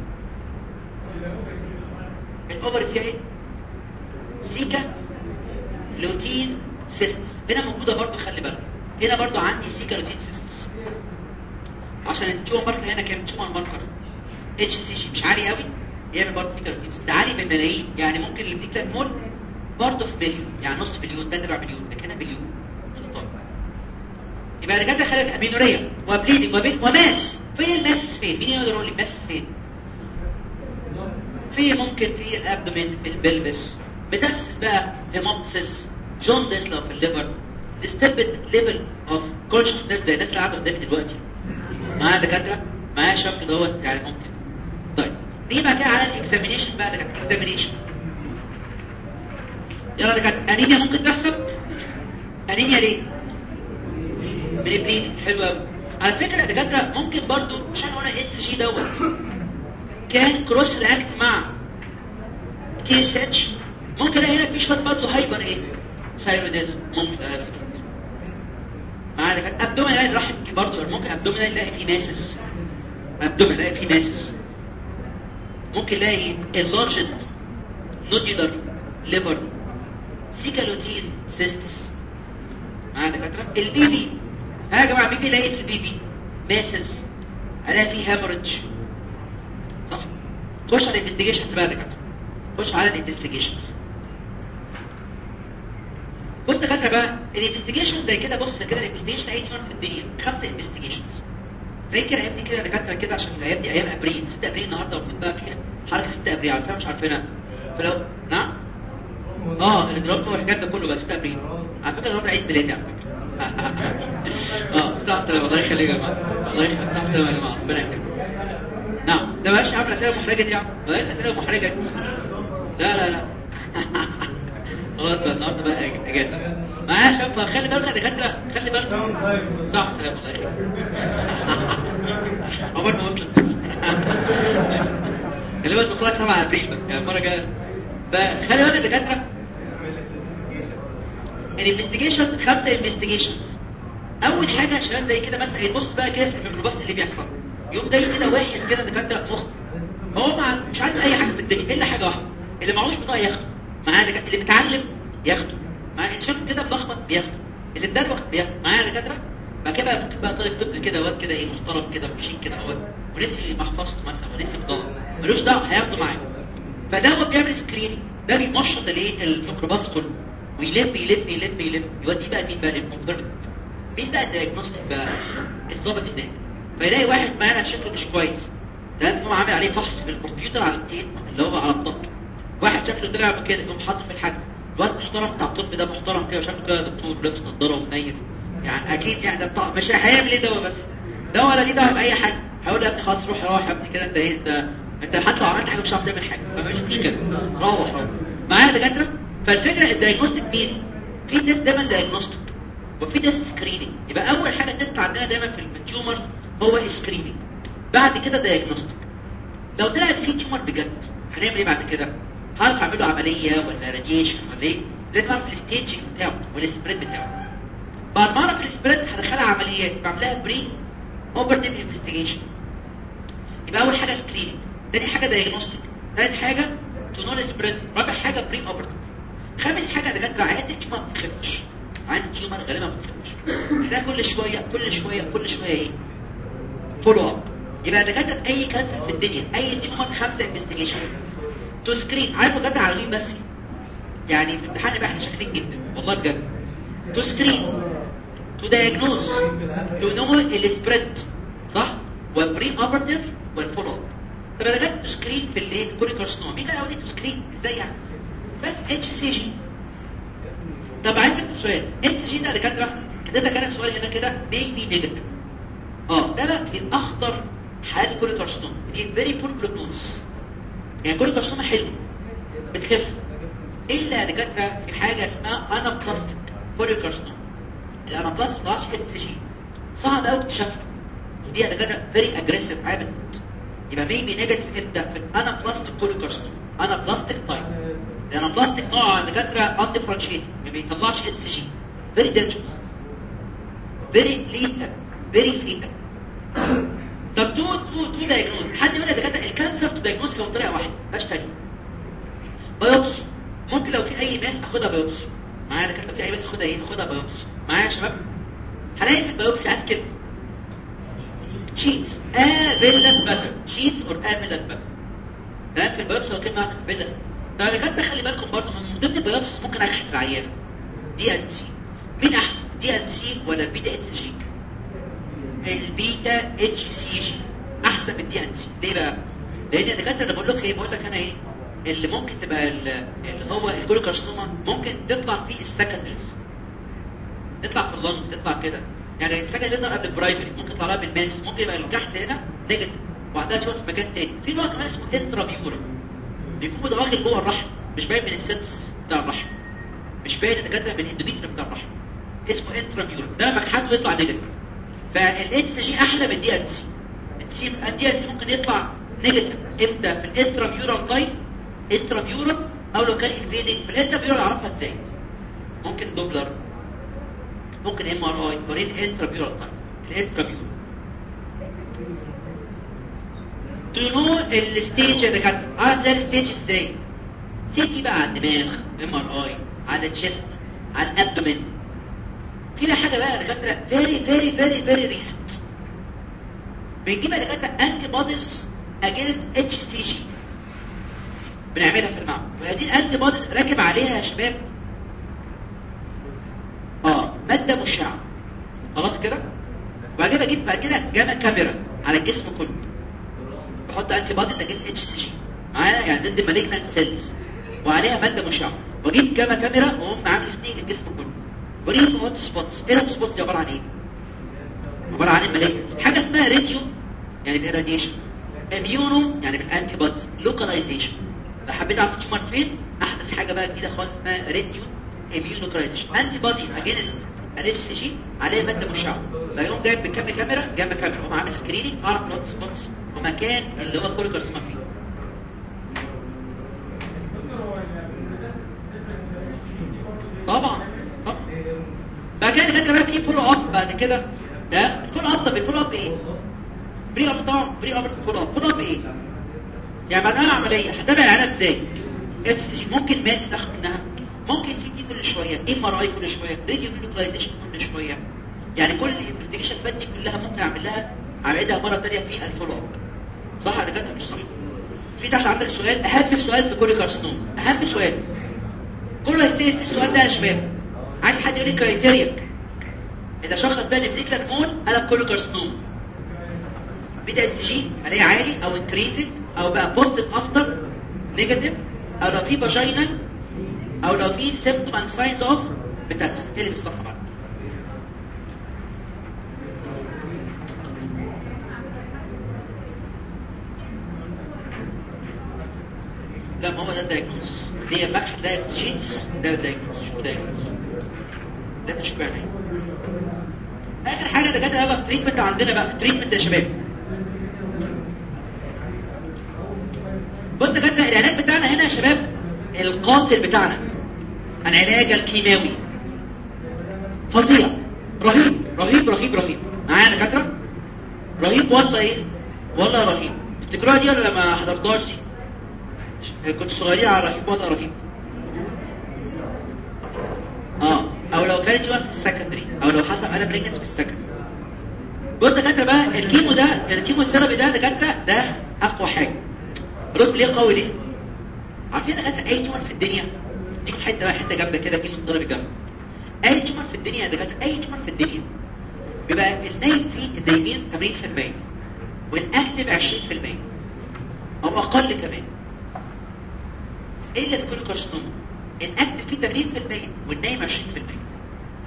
ال ovary فيها إيه؟ theca lutein cysts هنا موجودة برضه خلي بالك. هنا برضه عندي theca lutein cysts عشان ال tumor marker هنا كام؟ tumor marker HCG مش عالي قوي يعمل برضه theca lutein cysts ده عالي بالملايين. يعني ممكن اللي بتيجي مول برضه في مليون يعني نص مليون ده ربع مليون ده كده مليون غلطان يبقى كده خلي امينوريا وبليدنج وبين وماس فين الماس؟ فين؟ مين يقدر يقول لي ال mass فين؟ في ممكن في ال abdomen في ال pelvis metastasis بقى hemoptysis jaundice لو في ال liver disturbed level of consciousness زي الناس اللي قاعدة قدامي دلوقتي. معايا دكاترة؟ معايا شكل دوت يعني ممكن. طيب نيجي بقى كده على ال examination بقى دكاتره examination يلا دكاتره انيميا ممكن تحصل انيميا ليه؟ من ال bleeding حلو قوي على فكرة يا دكاترة ممكن برضو عشان قلنا HCG دوت كان cross react مع TSH ممكن ألاقي هنا في شوية برضه hyper إيه thyroidism ممكن. الاقي بس معانا كانت abdominal الرحم برضه ممكن abdominal نلاقي فيه masses abdominal نلاقي فيه masses ممكن نلاقي enlarged nodular liver. theca lutein cysts. معانا دكاترة؟ ال PV ها يا جماعة PV الاقي في ال PV masses. الاقي فيه hemorrhage صح. خش على ال investigations بقى يا دكاترة. خش على ال investigations بص يا دكاترة بقى ال investigation زي كده بص كده ال investigation أي tumor في الدنيا. خمسه investigations زي كده الأيام كده يا دكاترة كده عشان الأيام دي أيام أبريل. 6 أبريل النهارده المفروض بقى فيها حركة 6 أبريل عارفينها مش عارفينها. فلو نعم؟ آه الاضراب والحاجات ده كله 6 ابريل على فكرة النهارده عيد ميلادي على فكرة. آه صح تمام الله يخليك يا جماعة. الله يخليك. صح تمام يا جماعة ربنا يخليك نعم. ده ماشي عامل أسئلة محرجة دي يا عم. بلاش أسئلة محرجة. دي لا لا لا. خلاص بقى النهارده بقى إجازة. معايا يا شباب خلي بالك يا دكاترة. خلي بالك صح سلام الله يخليك. عمر ما وصلت. بس خلي بالك توصلك 7 أبريل بقى. يعني المرة الجاية. فخلي بالك يا دكاترة. ال investigation خمسه investigations أول حاجة يا شباب زي كده مثلا يبص بقى كده في الميكروباص اللي بيحصل. يوم جاي كده واحد كده دكاترة مخ هو مع مش عارف أي حاجة في الدنيا إلا حاجة واحدة. اللي معهوش بطاقه ياخده. معاه دكاتره اللي متعلم ياخده. مع اللي شاف كده ملخبط بياخده. اللي مدروخ بياخده. معايا دكاترة؟ بعد كده ممكن بقى طالب طب كده واد كده إيه محترم كده وشيك كده أهوت. ونسي محفظته مثلا ونسي بطاقه ملوش دعوة هياخده معاه. فده هو بيعمل screening ده بينشط الإيه الميكروباص كله. ويلم يلم يلم يلم يوديه بقى مين بقى لل confirm مين بقى ال diagnostic بقى؟ الظابط هناك. فيلاقي واحد معانا شكله مش كويس. تمام؟ هو عامل عليه فحص بالكمبيوتر على الإيه؟ اللي هو على بطاقته واحد شكله طلع كده يقوم حاطه في الحجز الواد محترم بتاع الطب ده محترم كده شكله كده دكتور لابس نضاره ومنيل يعني أكيد يعني ده بتاع مش هيعمل إيه دواء بس. ده ولا ليه دعوة بأي حاجة. هقول لك خلاص روح روح يا ابني كده. انت إيه؟ انت انت حتى لو عملت حاجة مش هتعرف تعمل حاجة. مفيش مشكلة. روح روح. معايا دكاترة؟ فالفكرة ال diagnostic مين في test دايما diagnostic وفي test screening يبقى أول حاجة test عندنا دايما في ال tumors هو screening بعد كده diagnostic لو طلع في tumor بجد هنعمل إيه بعد كده؟ هعرف اعمل له عملية ولا radiation ولا إيه؟ لازم اعرف ال staging بتاعه وال spread بتاعه. بعد ما أعرف ال spread هدخلها عمليات بعملها preoperative investigation يبقى أول حاجة screening تاني حاجة diagnostic ثالث حاجة to know spread رابع حاجة preoperative خامس حاجة دكاتره عيادة ال tumor ما بتخفش عيادة ال tumor غالبا ما بتخفش إحنا كل شوية كل شوية كل شوية إيه؟ follow up يبقى دكاتره أي cancer في الدنيا أي tumor خمسه investigations to screen عارف دكاتره على مين بس؟ يعني في الامتحان إحنا شاكرين جدا. والله بجد. to screen to diagnose to know ال spread صح؟ وال preoperative وال follow up طب أنا جت screen في الايه في ال choriocarcinoma مين قال لي to screen إزاي يعني؟ بس HCG. طب عايز سؤال. HCG ده يا دكاتره كتب لك أنا سؤال هنا كده. يبقى negative آه ده بقى في الاخطر حالات ال choriocarcinoma دي very poor prognosis يعني ال choriocarcinoma حلو. بتخف. إلا دكاتره في حاجة اسمها anaplastic choriocarcinoma ال anaplastic ما تفرزش HCG. صعب قوي اكتشافها ودي دكاتره very aggressive عابد يبقى maybe negative إمتى؟ في ال anaplastic choriocarcinoma anaplastic type ال anaplastic نوع دكاتره undifferentiated ما بيطلعش HCG very dangerous very lethal very lethal طب to to to diagnose حد يقول لي دكاترة ال cancer to diagnose cancer طريقه واحدة مش تاني biopsy ممكن لو في أي mass أخدها biopsy معايا دكاترة؟ في أي mass أخدها إيه؟ أخدها biopsy معايا يا شباب؟ هلاقي في ال biopsy عايز كده. sheets avillous pattern sheets or avillous pattern ده في ال biopsy هو كلمة avillous طب يا دكاتره خلي بالكم برضه من ضمن البايوبسي ممكن اكحت العيانه D and C مين أحسن؟ D and C ولا ال beta HCG ال beta HCG أحسن من ال D and C ليه بقى؟ لأن الدكاترة اللي بقول لك إيه بقول لك أنا إيه اللي ممكن تبقى اللي هو ال choriocarcinoma ممكن تطلع فيه ال secondaries تطلع في ال lung تطلع كده. يعني ال secondary يظهر قبل ال primary ممكن يطلع لها بال mass ممكن يبقى الكحت هنا negative. وبعدها تشوف في مكان تاني. في نوع كمان اسمه intramural بيكون متواجد جوه الرحم مش باين من ال surface بتاع الرحم. مش باين الدكاتره من ال endometrium بتاع الرحم. اسمه intramural ده مكحته يطلع negative فال HCG أحلى من ال D and C ال D and C ممكن يطلع negative إمتى؟ في ال intramural type intramural أو لو كان invading في ال intramural أعرفها إزاي؟ ممكن دوبلر ممكن MRI ورين intramural type ال intramural know ال stage اللي كانت عارف ده ال stage إزاي CT بقى على الدماغ MRI على ال chest على ال abdomen في بقى حاجة بقى دكاتره very very very very recent بنجيب بقى دكاتره antibodies against HCG بنعملها في المعمل وهذه ال antibodies راكب عليها يا شباب. آه مادة مشعة. خلاص كده؟ وبعد كده بجيب بعد كده gamma camera على الجسم كله. بحط antibodies against HCG معايا؟ يعني ضد malignant cells وعليها ماده مشعه وأجيب gamma camera؟ وأقوم عامل scanning الجسم كله. وريهم hot spots إيه ال hot spots دي عبارة عن إيه؟ عبارة عن ال malignancies حاجة اسمها راديو يعني بال radiation immuno يعني بال antibodies localization لو حبيت أعرف ال tumor فين أحدث حاجة بقى جديدة خالص اسمها radio immuno localization antibody against ال HCG عليها مادة مشعة. بقوم جايب ب gamma camera gamma camera اقوم عامل screening أعرف ال hot spots ومكان اللي هو choriocarcinoma فيه. طبعا طبعا. بعد كده بقى في follow up بعد كده ده ال follow up طب ال follow up إيه؟ pre-op طبعا pre-op follow up follow up إيه؟ يعني بعد ما عملية. هتابع العيانة إزاي؟ ممكن mass تاخد منها ممكن CT كل شوية. MRI كل شوية radio localization كل شوية. يعني كل ال investigation فات دي كلها ممكن أعمل لها أعيدها مرة ثانية في ال follow up صح يا دكاتره مش صح. في تحت عندك سؤال أهم سؤال في choriocarcinoma أهم سؤال. كله هيتسال في السؤال ده يا شباب. عايز حد يقول لي كرايتيريا إذا شخص بقى نفسيك مول قلب كله كارسنوم بدا اس جي عليه عالي أو انكريزنج أو بقى بوزيتيف افتر نيجاتيف أو لو في فاجينال أو لو في سيمبتوم اند ساينز اوف بتاسس اللي بالصفحه بعد؟ لا ما هو ده الدايجنوز. دي مكح دايجنوز شيتس ده الدايجنوز. شو دايجنوز ده تشبيه آخر حاجة ده جت بقى في تريتمنت عندنا بقى. تريتمنت يا شباب. بص ده جت العلاج بتاعنا هنا يا شباب القاتل بتاعنا. العلاج الكيماوي. فظيع. رهيب رهيب رهيب رهيب. معايا دكاترة؟ رهيب والله إيه؟ والله رهيب. تفتكروها دي ولا ما حضرتهاش دي؟ كنت صغيرين على رهيب والله رهيب. آه أو لو كانت في ال secondary أو لو حصل أنا pregnancy في ال secondary. بص دكاتره بقى ال chemo ده ال chemotherapy ده دكاترة ده أقوى حاجة. رد ليه قوي ليه؟ عارفين دكاترة أي tumor في الدنيا؟ اديكم حتة بقى حتة جامده كده chemotherapy جامده أي tumor في الدنيا يا دكاتره أي tumor في الدنيا. بيبقى النايم فيه النايمين 80% وال active 20% أو أقل كمان. إلا ال choriocarcinoma ال active فيه 80% والنايم 20%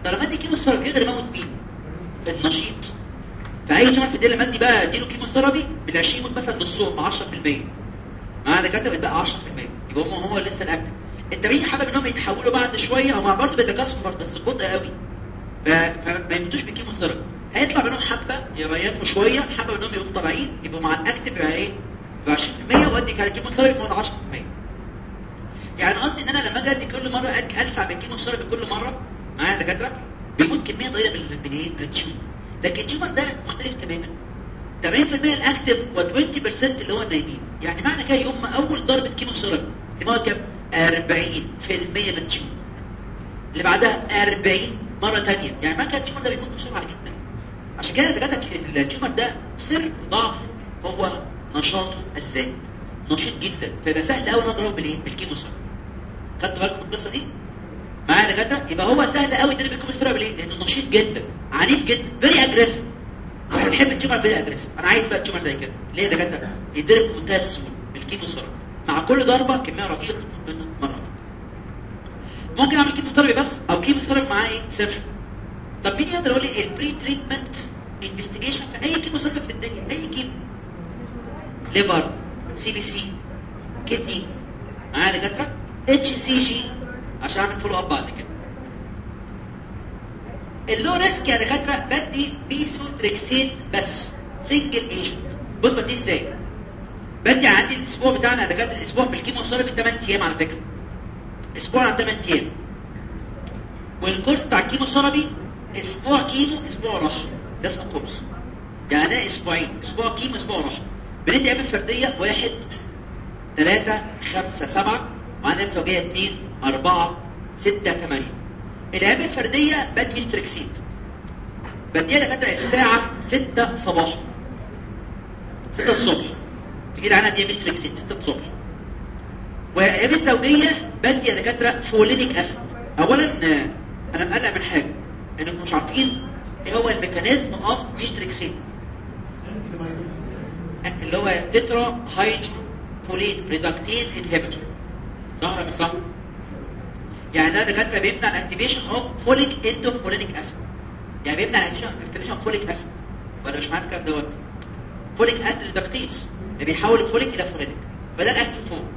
ضربات ال chemotherapy يقدر يموت مين؟ النشيط. فأي tumor في الدنيا لما أدي بقى أديله chemotherapy بال 20 يموت مثلا نصهم 10% مع دكاتره بتبقى 10% يبقى هم هو لسه ال active النايمين حبة منهم يتحولوا بعد شوية هم برضه بيتكاثروا برضه بس ببطء قوي. فما يموتوش بال chemotherapy. هيطلع منهم حبة يريحوا شوية حبة انهم يبقوا طالعين يبقوا مع ال active إيه؟ ب 20% وأدي chemotherapy يبقى 10% يعني قصدي إن أنا لما أجي أدي كل مرة ألسع بال chemotherapy كل مرة معايا دكاترة بيموت كمية ضئيلة من إيه؟ ال tumor. لكن ال tumor ده مختلف تماما. 80% ال active و20% اللي هو النايمين. يعني معنى كده يوم ما أول ضربة chemotherapy تبقى كام؟ 40% من ال tumor اللي بعدها 40 مرة ثانية يعني معنى كده ال tumor ده بيموت بسرعة جدا عشان كده دكاتره ال tumor ده سر ضعفه هو نشاطه الزايد. نشيط جدا. فيبقى سهل قوي نضربه بالإيه؟ بال chemotherapy خدتوا بالكم من القصة دي؟ معايا دكاترة؟ يبقى هو سهل قوي إن أنا بال chemotherapy ليه لأنه نشيط جدا. عنيف جدا. very aggressive أنا بحب ال tumor very aggressive أنا عايز بقى ال tumor زي كده. ليه يا دكاترة؟ يضرب بمنتهى السهوله بال chemotherapy مع كل ضربة كمية رهيبه منه مره ممكن أعمل chemotherapy بس؟ أو chemotherapy معاه إيه؟ surgery. طب مين يقدر يقول لي ال pre-treatment investigation في أي chemotherapy في الدنيا؟ أي chemo liver CBC kidney معايا دكاترة؟ HCG عشان أعمل follow up بعد كده. ال low risk يا دكاترة بدي ميثوتريكسين بس. single agent بص بدي إزاي. بدي عندي الأسبوع بتاعنا ده كان الأسبوع في ال chemotherapy 8 أيام على فكرة. أسبوع على 8 أيام. وال course بتاع ال chemotherapy أسبوع chemo أسبوع راحة. ده اسمه course. يعني أسبوعين. أسبوع chemo أسبوع راحة. بندي أيام فردية واحد ثلاثة خمسة سبعة وعندنا زوجية اثنين أربعة ستة ثمانية الأيام الفردية بدي ميستريكسيد بديها دكاترة الساعة ستة صباحا ستة الصبح. تجي لي دي ميستريكسيد ستة الصبح والايام الزوجيه بدي يا دكاترة folinic acid. اولا آه، أنا مقلق من حاجة. انكم مش عارفين إيه هو ال mechanism of methotrexate اللي هو tetrahydrofolate reductase inhibitor ولا مش صح؟ يعني ده دكاترة بيمنع ال activation of folic into folinic acid يعني بيمنع ال activation of folic acid ولا مش عارف الكلام دوت؟ folic acid reductase اللي بيحول الفوليك إلى folinic فده ال active form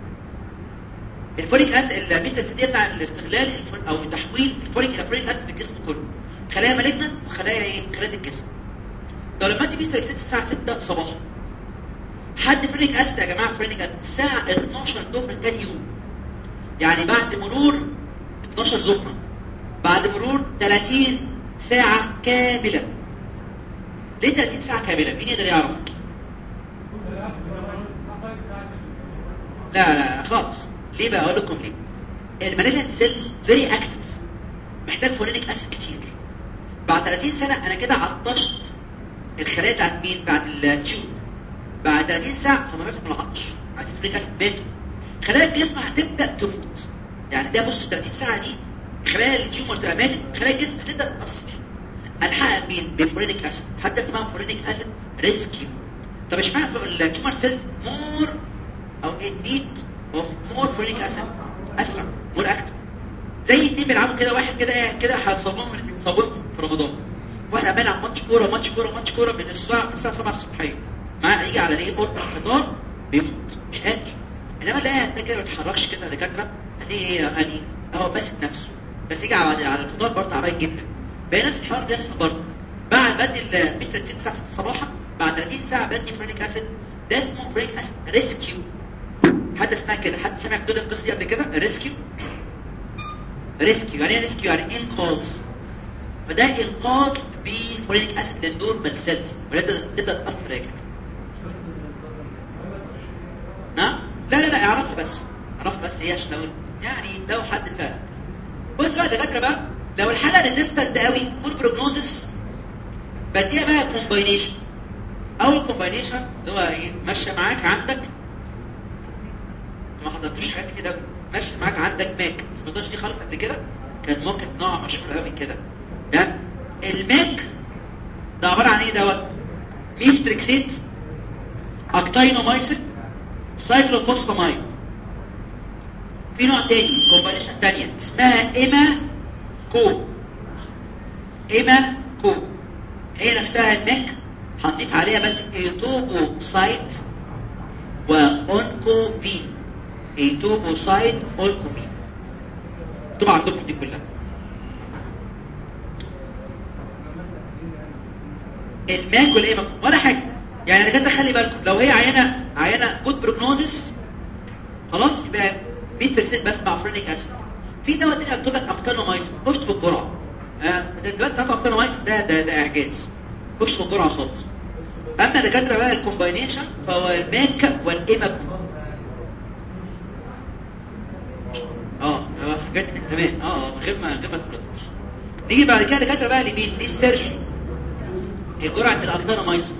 ال folic acid ال methotrexate دي بتاع الاستغلال أو تحويل الفوليك إلى folinic acid في الجسم كله. خلايا malignant وخلايا إيه؟ خلايا الجسم. لو لما ادي ميثود الساعة 6 صباحا. حد folinic acid يا جماعة folinic acid. الساعة 12 الظهر تاني يوم. يعني بعد مرور 12 ظهرا. بعد مرور 30 ساعة كاملة. ليه 30 ساعة كاملة؟ مين يقدر يعرف؟ لا لا خالص. ليه بقى؟ أقول لكم ليه. ال malignant cells very active محتاج folinic acid كتير. بعد 30 ساعة أنا كده عطشت الخلايا بتاعت مين؟ بتاعت التيوب بعد 30 ساعة فما ماتوا من العطش عايزين folic acid ماتوا خلايا الجسم هتبدأ تموت. يعني ده بص 30 ساعة دي خلايا ال tumor تبقى ماتت خلايا الجسم هتبدأ تتاثر ألحقها مين ب folinic acid حتى اسمها folinic acid rescue طب اشمعنى ال tumor cells more أو in need of more folic acid. أسرع. More active. زي اتنين بيلعبوا كده واحد كده قاعد كده الاثنين تصومهم في رمضان. واحد عمال يلعب ماتش كورة ماتش كورة ماتش كورة من الساعة الساعة 7 الصبحيه معاه يجي على إيه قرب الفطار بيموت. مش قادر إنما قاعد ده كده ما بيتحركش كده دكاتره هتلاقيه إيه يعني هو ماسك نفسه. بس يجي على على الفطار برضه عمال جدا. بقى نفس الحوار بيحصل برضه. بعد بدي مش 30 ساعه 6 صباحا بعد 30 ساعة بدي folinic acid ده اسمه folinic acid rescue حد اسمها كده حد سمع كده القصة دي قبل كده؟ rescue rescue يعني إيه rescue يعني إنقاذ. فده إنقاذ ب folinic acid لل normal cells ولا تبدا تاثر كمان نعم لا لا لا اعرفها بس. اعرفها بس. هي عشان لو يعني لو حد سالك بص بقى دكاترة بقى. لو الحالة resistant قوي poor prognosis بديها بقى combination أول combination اللي هو إيه؟ ماشية معاك عندك ما حضرتوش حاجات كتير قوي ماشي معاك عندك MAC. ما سمعتوش دي خالص قبل كده. كان ممكن نوع مشهور قوي كده. ده ال MAC ده عبارة عن إيه دوت؟ methotrexate actinomycin cyclophosphamide. في نوع تاني combination تانية اسمها EMA-CO. EMA-CO. هي نفسها ال MAC. هنضيف عليها بس etoposide و Oncovin etoposide Oncovin طبعا عندكم دي كلها ال MAC ولا إيه؟ ولا حاجة يعني أنا كده خلي بالكم لو هي عيانة عيانة good prognosis خلاص يبقى بيترسيت بس مع folinic acid في دواء تاني مكتوب لك actinomycin خش بالجرعه آه، دلوقتي بتاعت actinomycin ده ده ده إعجاز. خش بالجرعه خالص. أما دكاترة بقى الكومباينيشن فهو الماك والايماكو آه آه، حاجات من زمان آه آه، من غير ما غير ما تغلط نيجي بعد كده دكاترة بقى لمين للسيرجن الجرعه الاكتانومايسين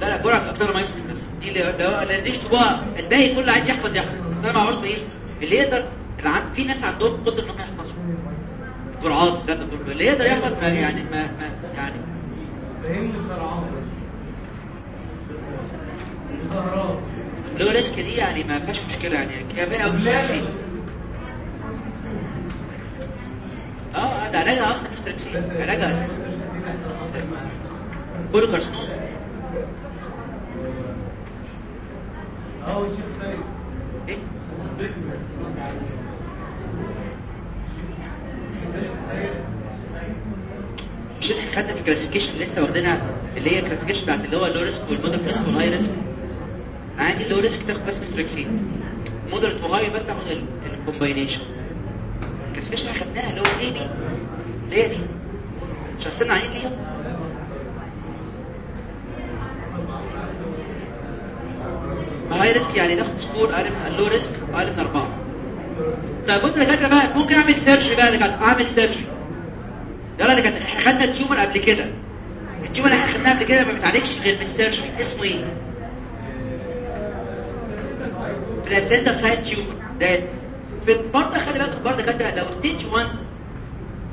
لا لا جرعة اكتانومايسين بس. دي اللي ده اللي ديش بقى الباقي كله عايز يحفظ يحفظ. بس أنا معروض بايه اللي يقدر اللي عند في ناس عندهم قدرة إنهم يحفظوا. جرعات ده كله اللي يقدر يحفظ ما يعني ما, ما يعني. فهمني بسرعة مظاهرات. اللي هو ريسك دي يعني ما فيهاش مشكلة يعني. كفاية قوي مش نسيت آه ده علاجها أصلا مش تركسين علاجها أساسا. كله كارسينوم آه الشيخ سيد إيه؟ مش إحنا خدنا في ال classification لسه واخدينها اللي هي ال classification بتاعت اللي هو ال low risk وال moderate risk وال high risk عادي ال low risk تاخد بس methotrexate moderate و high بس تاخد ال combination ال classification اللي اخدناها اللي هو A B اللي هي دي. مش هستنى عين ليها. high risk يعني ناخد score أقل من ال low risk أقل من أربعة. طيب بص يا دكاتره بقى ممكن أعمل surgery بقى يا دكاتره أعمل surgery يلا يا دكاتره إحنا خدنا ال tumor قبل كده. ال tumor اللي إحنا خدناه قبل كده ما بيتعالجش غير بال surgery اسمه إيه؟ placental site tumor ده في برضه خلي بالك برضه دكاتره لو stage 1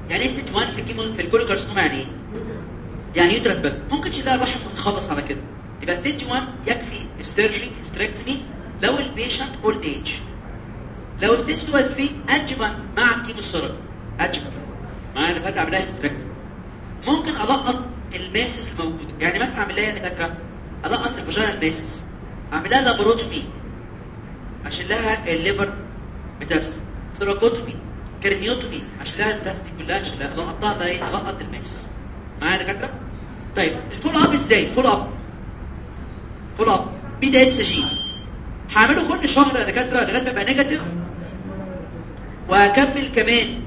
يعني إيه stage 1 في ال chemo في ال choriocarcinoma يعني إيه؟ يعني. uterus بس. ممكن تشيلها الرحم وتخلص على كده. يبقى ستيج 1 يكفي السيرجري هيستريكتومي لو البيشنت اولد ايج لو ستيج 2 و 3 ادجمنت مع الكيموثيرابي ادجمنت معايا اللي فاتت اعملها هيستريكتومي ممكن ألقط الماسس الموجوده يعني مثلا اعمل لها دكاتره ألقط الفاجينا الماسس اعمل لها اشيل لها الليفر بتاس ثوراكوتومي كرنيوتومي اشيل لها البتاس دي كلها اشيل لها القطها ده إيه القط الماسس معايا دكاترة؟ طيب ال follow up إزاي؟ follow up follow up hCG هعمله كل شهر يا دكاترة لغاية ما يبقى negative وهكمل كمان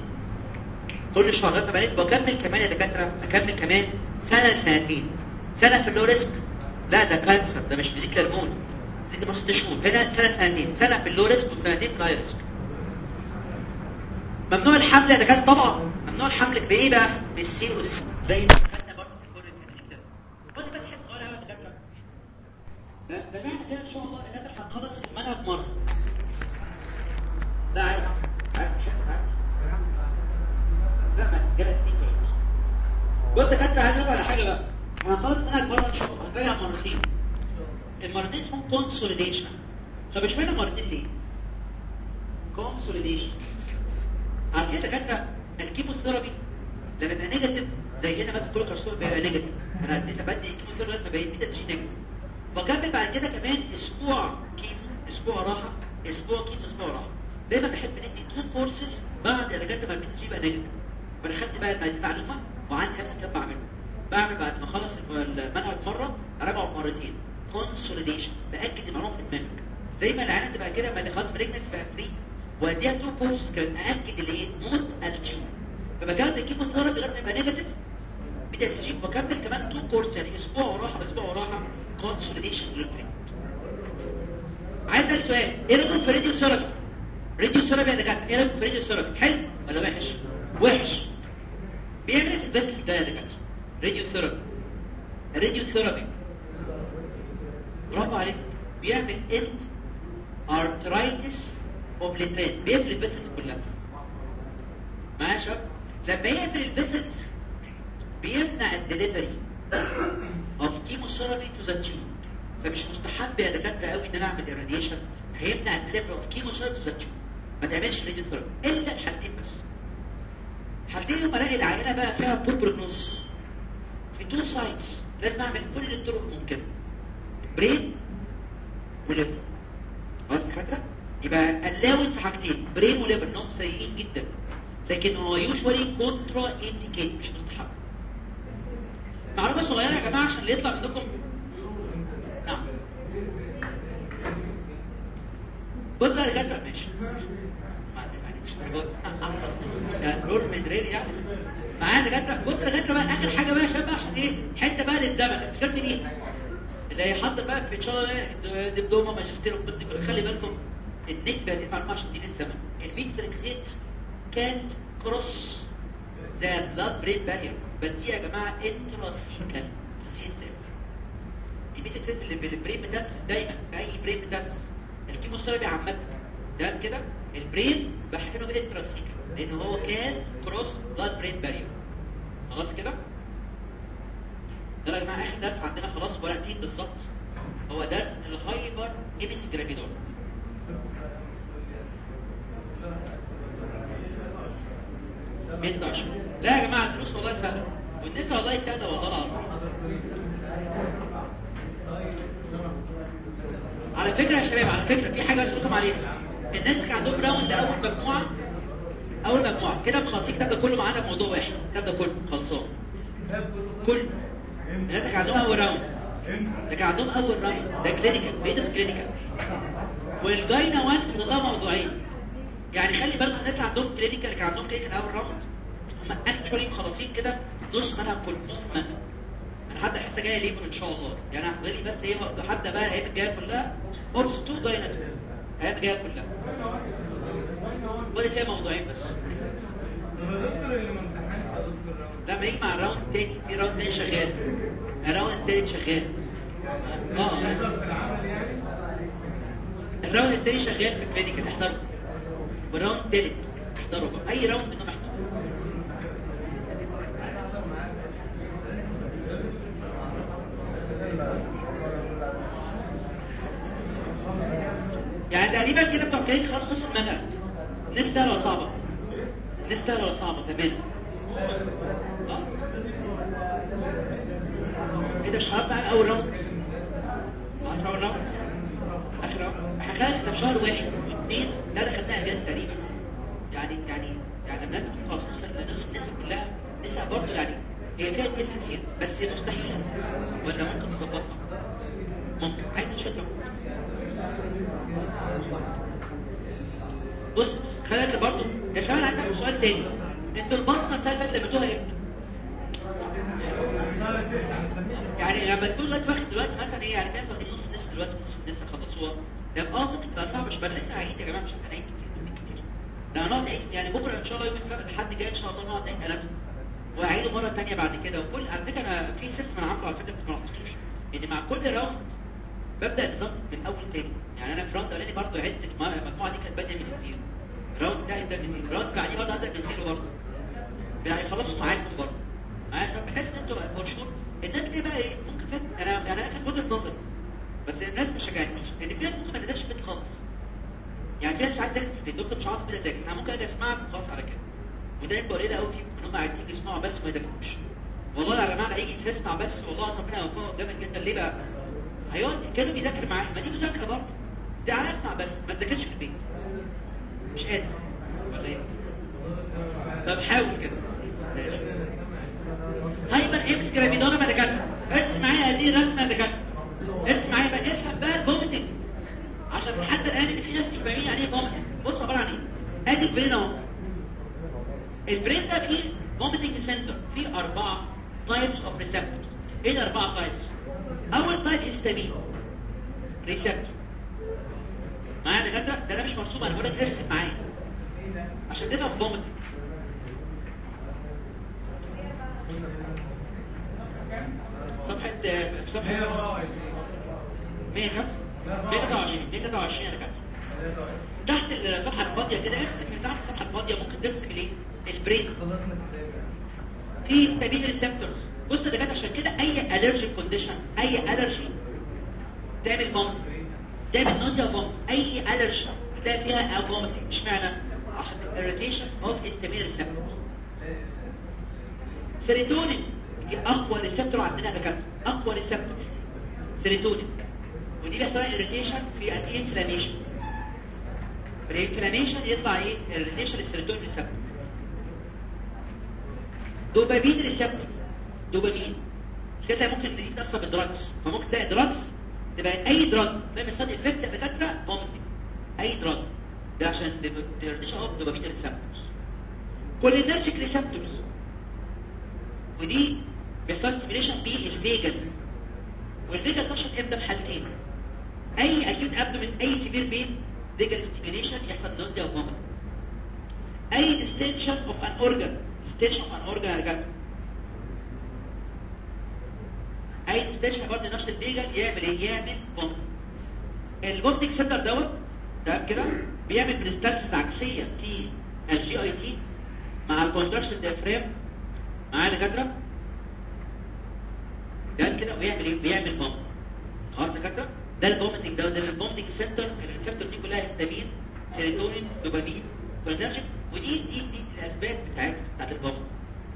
كل شهر لغاية ما يبقى negative وأكمل كمان يا دكاترة أكمل كمان سنة لسنتين. سنة في ال low risk لا ده cancer ده مش بيزيك هرمون بس ست شهور هنا سنة سنتين. سنة في ال low risk وسنتين في ال high risk. ممنوع الحمل يا دكاترة؟ طبعا. ممنوع الحمل بايه بقى؟ بالسي والسي زي ما خدنا برضه في الكورة كده قلت بس حس صغيره قوي يا دكاترة. جماعة كده إن شاء الله دكاتره هنخلص المنهج مرة. لا عارف عارف لا ما جابت اتنين فلوس بص دكاترة عايز على حاجة بقى. هنخلص المنهج مرة إن شاء الله. هنراجع مرتين. المرتين اسمهم كونسوليديشن طب اشمعنى مرتين ليه؟ كونسوليديشن عارفين دكاترة الكيموثيرابي لما يبقى نيجاتيف زي هنا مثلا كل كارسوم بيبقى نيجاتيف أنا اديت بدي كيموثيرابي لغاية ما بقيت بيتا تشي نيجاتيف. وأكمل بعد كده كمان أسبوع كيمو أسبوع راحة أسبوع كيمو أسبوع راحة. دايما بحب ندي تو كورسز بعد أنا جد ما تشي يبقى نيجاتيف فانا خدت بقى المعلومة وعندي نفس الكلام بعمله. بعمل بعد ما أخلص المنهج مرة أراجعه مرتين. consolidation بأكد المعلومه في دماغك. زي ما العيال تبقى كده ما خلاص pregnancy بقى free واديها two course كمان ااكد اللي إيه؟ موت ال tumor فبكمل ال chemotherapy لغاية ما يبقى negative بدا استجيب واكمل كمان two course يعني أسبوع وراحه أسبوع وراحه consolidation إيه عايز أسأل سؤال. إيه رايكم في radiotherapy radiotherapy يا دكاترة إيه رايكم في radiotherapy حلو ولا وحش؟ وحش. بيعمل إيه في البث ده يا دكاترة؟ radiotherapy ال radiotherapy برافو عليك بيعمل endarteritis obliterans بيقفل ال vessels كلها. معايا يا شباب؟ لما يقفل الفيسلز بيمنع ال delivery of chemotherapy to the tumor فمش مستحب يا دكاترة قوي إن أنا أعمل irradiation. هيمنع ال delivery of chemotherapy to the tumor ما تعملش radiotherapy إلا حالتين بس. حالتين لما الاقي العينة بقى فيها poor prognosis في two sites لازم أعمل كل الطرق الممكنه brain و liver خلاص دكاتره يبقى allowed في حاجتين brain و liver انهم سيئين جدا لكن هو usually contraindicated مش مستحب. معلومة صغيرة يا جماعة عشان اللي يطلع منكم؟ نعم. بص يا دكاتره ماشي. يعني مش درجات رول مدرير يعني. معايا دكاتره بص دكاتره بقى آخر حاجة بقى يا شباب عشان إيه؟ حتة بقى للزمن. افتكرت دي؟ اللي هيحضر بقى في إن شاء الله دبلومه ماجستير وبس دي خلي بالكم النت بقت المعلومه عشان دي الزمن. الميتريكسيت كانت كروس ذا بلاد برين بارير بدي يا جماعة انتراسيكال السي اس اف الميتريكسيت اللي بال brain metastasis دايما في اي brain metastasis ال chemotherapy عامة. تمام كده؟ ال brain بحقنه بال intrathecal لأن هو كان كروس بلاد برين بارير خلاص كده؟ ده يا جماعة آخر درس عندنا خلاص ورقتين بالظبط. هو درس ال hyperemesis gravidarum بنت لا يا جماعة الدروس والله سهلة. والنساء والله سهلة والله العظيم. على فكرة يا شباب على فكرة في حاجة عايز لكم عليها. الناس اللي عندهم round اول مجموعة أول مجموعة. كده مخلصين الكتاب ده كله معانا بموضوع واحد. الكتاب ده كله خلصان. كله. اللي عندهم أول round كان عندهم أول round ده clinical في clinical وال gyna 1 بتطلع موضوعين. يعني خلي بالك الناس اللي عندهم clinical اللي كان عندهم clinical أول round هم actually مخلصين كده نص منها كل نص منها أنا هبدا الحصة الجايه labor إن شاء الله. يعني هفضل بس إيه هبدا بقى الأيام الجاية كلها obs 2 gyna 2 الأيام الجاية كلها. ولا فيها موضوعين بس. لما يجي مع ال round التاني في round تاني شغال. ال round التالت شغال. آه العمل يعني ال round التاني شغال في ال clinical احضره. وال round التالت احضره. أي round منهم احضره. يعني تقريبا كده بتوع ال clinic خلاص نص المنهج نص سهله ولا صعبه نص سهله ولا صعبه تمام. آه إيه ده مش هعرف بقى أول round هعرف أول round آخر راوند إحنا في شهر واحد. واثنين لا ده خدناها إجازة تقريبا يعني يعني يعني لما تكون خلاص الناس كلها لسه برضه يعني هي فيها اتنين كتير بس مستحيل. ولا ممكن تظبطها. ممكن. عايز نشوف بص بص خلينا برضه. يا شباب أنا عايز اسالكم سؤال تاني. أنتوا البطنة السنة اللي لميتوها إمتى؟ يعني لما تكون دلوقتي واخد دلوقتي مثلا إيه يعني الناس واخدين نص الناس دلوقتي نص الناس خلصوها. ده آه ممكن تبقى صعبة شوية. أنا لسه هعيد يا جماعة مش هنعيد كتير كتير. ده هنقعد نعيد يعني بكرة إن شاء الله يوم السبت الحد جاي إن شاء الله نقعد نعيد ثلاثة. وهعيده مرة ثانية بعد كده. وكل على فكرة أنا في system أنا عامله على فكرة ما عملتوش ان مع كل round ببدأ النظام من أول تاني. يعني أنا في round أولاني برضه عدت المجموعة دي كانت بادئه من ال zero round ده يبدا من zero. round بعديه برضه هبدا من zero برضه. يعني خلصوا معاكم برضه عشان بحس إن أنتوا فور شور الناس ليه بقى إيه؟ ممكن فات أنا أنا كانت وجهة نظري. بس الناس ما شجعتنيش. إن في ناس ممكن ما تقدرش في البيت خالص. يعني في ناس مش عايز تذاكر. في البيت دكتور مش عاوز كده اذاكر أنا ممكن أجي أسمعك وخلاص على كده. وده نسبه قليله قوي فيهم. إن هم قاعدين يسمعوا بس وما يذاكروش. والله يا جماعة هيجي يسمع بس. والله ربنا يوفقه. جامد جدا. ليه بقى؟ هيقعد يتكلم يذاكر معاه ما دي مذاكرة برضه. ده أسمع بس. ما تذاكرش في البيت. مش قادر. ولا إيه؟ طب حاول كده. hyperemesis gravidarum يا دكاتره ارسم معايا هذه الرسمة دكاتره ارسم معايا بقى افهم بقى ال vomiting عشان لحد الان إن في ناس مش فاهمين يعني vomiting بص عبارة عن إيه؟ أدي ال brain أهو. ال brain ده فيه vomiting center فيه أربعة types of receptors إيه الأربعة types أول type histamine receptor معايا يا دكاترة؟ ده أنا مش مرسوم أنا بقول لك ارسم معايا. عشان تفهم vomiting صفحة صفحة 124 100 كام؟ 123 123 يا دكاتره تحت الصفحة الفاضية كده ارسم من تحت الصفحة الفاضية ممكن ترسم الايه؟ ال brain في histamine receptors بص دكاترة عشان كده أي allergic condition أي allergy تعمل vomit تعمل nausea vomit أي allergy تلاقي فيها vomiting اشمعنى؟ عشان irritation of histamine receptors serotonin دي أقوى receptor عندنا يا دكاتره أقوى receptor serotonin ودي بيحصل irritation في ال inflammation. ال inflammation يطلع إيه؟ irritation لل serotonin receptor. dopamine receptor. dopamine. كده ممكن دي تأثر بال drugs. فممكن تلاقي drugs تبقى أي drug تعمل side effect دكاترة vomiting أي drug ده عشان irritation of dopamine receptors cholinergic receptors ودي بيحصل stimulation بال vagus وال vagus نشط إمتى في حالتين. أي acute abdomen أي severe pain vagus stimulation يحصل nausea و vomit أي distension of an organ distension of an organ يا جماعة أي distension برضه نشط ال vagus يعمل إيه؟ يعمل vomit ال vomiting center دوت تمام كده بيعمل peristalsis عكسية في ال GIT مع ال contraction diaphragm معايا دكاتره ده كده ويعمل إيه بيعمل vomit خلاص يا ده ال vomiting ده ده ال vomiting center ال receptor دي كلها هيستامين serotonin dopamine cholinergic ودي دي دي الاسباب بتاعت بتاعت ال vomit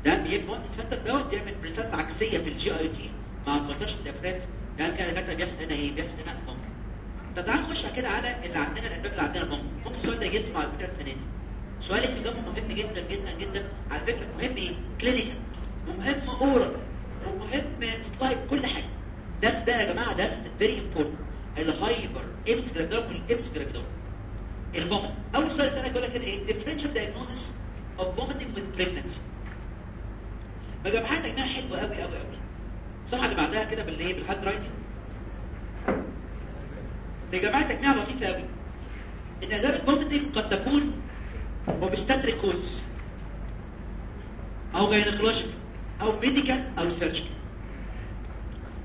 ده بيعمل vomiting center دوت بيعمل peristalsis عكسيه في ال GIT مع ال contraction diaphragm ده كده دكاتره بيحصل هنا إيه بيحصل هنا ال vomit طب تعالى نخش كده على اللي عندنا الاسباب اللي عندنا ال vomit ممكن السؤال ده يجيبه على فكره السنة دي سؤال الاجابه مهم جدا جدا جدا على فكره مهم إيه clinical ومهم oral ومهم slide كل حاجة. درس ده يا جماعة درس very important ال hyperemesis gravidarum وال emesis gravidarum ال vomit أول سؤال اسالك يقول لك إيه؟ differential diagnosis of vomiting with pregnancy. مجموعات تجميع حلوة قوي قوي قوي الصفحه اللي بعدها كده بالإيه؟ بال handwriting يا جماعة تجميع لطيفه قوي إن اسباب ال vomiting قد تكون obstetric cause. أو gynecologic أو medical أو surgical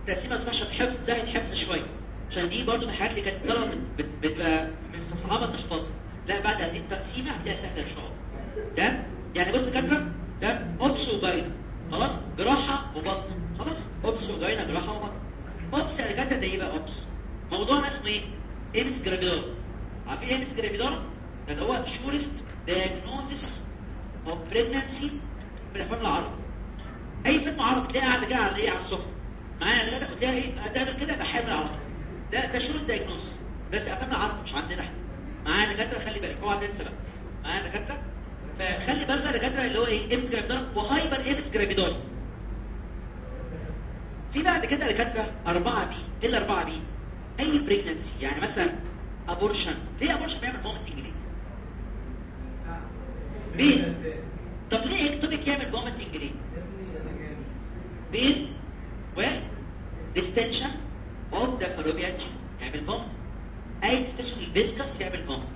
تقسيمة عشان حفظ زي الحفظ شوية عشان دي برضو من الحاجات اللي كانت بتبقى مستصعبه تحفظها. لا بعد هذه التقسيمة هتلاقيها سهلة إن شاء الله. ده يعني بص دكاتره ده obs و gyne خلاص؟ جراحة وباطنة. خلاص؟ obs و gyne جراحة وباطنة. obs يا دكاتره ده إيه بقى obs موضوعنا اسمه إيه؟ emesis gravidarum عارفين emesis gravidarum ده اللي هو surest diagnosis of pregnancy بالافلام العربي. أي فيلم عربي تلاقي قاعدة كده على إيه؟ على السفرة. معايا؟ كده وتلاقي إيه؟ هتعمل كده بحامل على طول. ده ده surest diagnosis بس افلام العربي مش عندنا إحنا. معايا دكاترة؟ خلي بالك اوعى تنسى بقى. معايا دكاترة؟ فخلي بالك دكاترة اللي هو إيه؟ emesis gravidarum و hyperemesis gravidarum في بعد كده دكاترة 4 P إيه ال 4 P أي pregnancy يعني مثلا abortion ليه abortion بيعمل vomiting ليه pain طب ليه ectopic يعمل vomiting ليه pain و distension of the fallopian يعمل vomit اي distension ال viscus يعمل vomit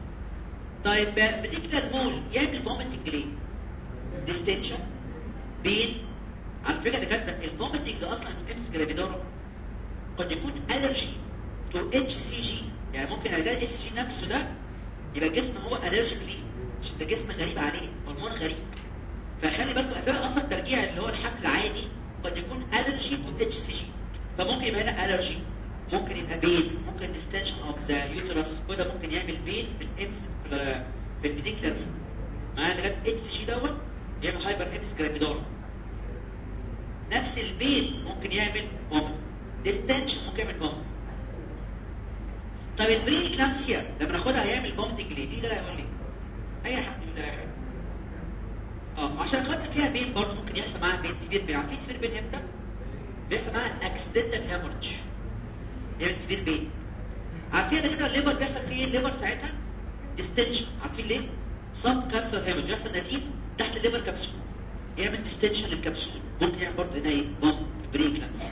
طيب vesicular mole يعمل vomiting ليه distension pain على فكره ده كاتبه ال vomiting أصلا في emesis gravidarum قد يكون allergy to HCG يعني ممكن ال HCG نفسه ده يبقى الجسم هو allergic ليه عشان ده جسم غريب عليه هرمون غريب. فخلي بالكم اسباب أصلا الترجيع اللي هو الحمل العادي قد يكون allergy to HCG فممكن يبقى هنا allergy ممكن يبقى pain ممكن distension of the uterus وده ممكن يعمل pain في ال emesis في ال vesicular معانا لغايه HCG دوت يعمل hyperemesis gravidarum نفس ال pain ممكن يعمل vomit distension ممكن يعمل vomit طب ال preeclampsia لما ناخدها هيعمل vomiting ليه؟ في ده هيقول لي. أي حد من آه عشان خاطر فيها pain برضه ممكن يحصل معاها pain severe pain عارفين severe pain إمتى؟ بيحصل معاها accidental hemorrhage يعمل severe pain عارفين ده كده ال liver بيحصل فيه إيه؟ ال liver ساعتها؟ distension عارفين ليه؟ subcapsular hemorrhage يحصل نزيف تحت ال liver capsule يعمل distension لل capsule ممكن يعمل برضه هنا إيه؟ vomit preeclampsia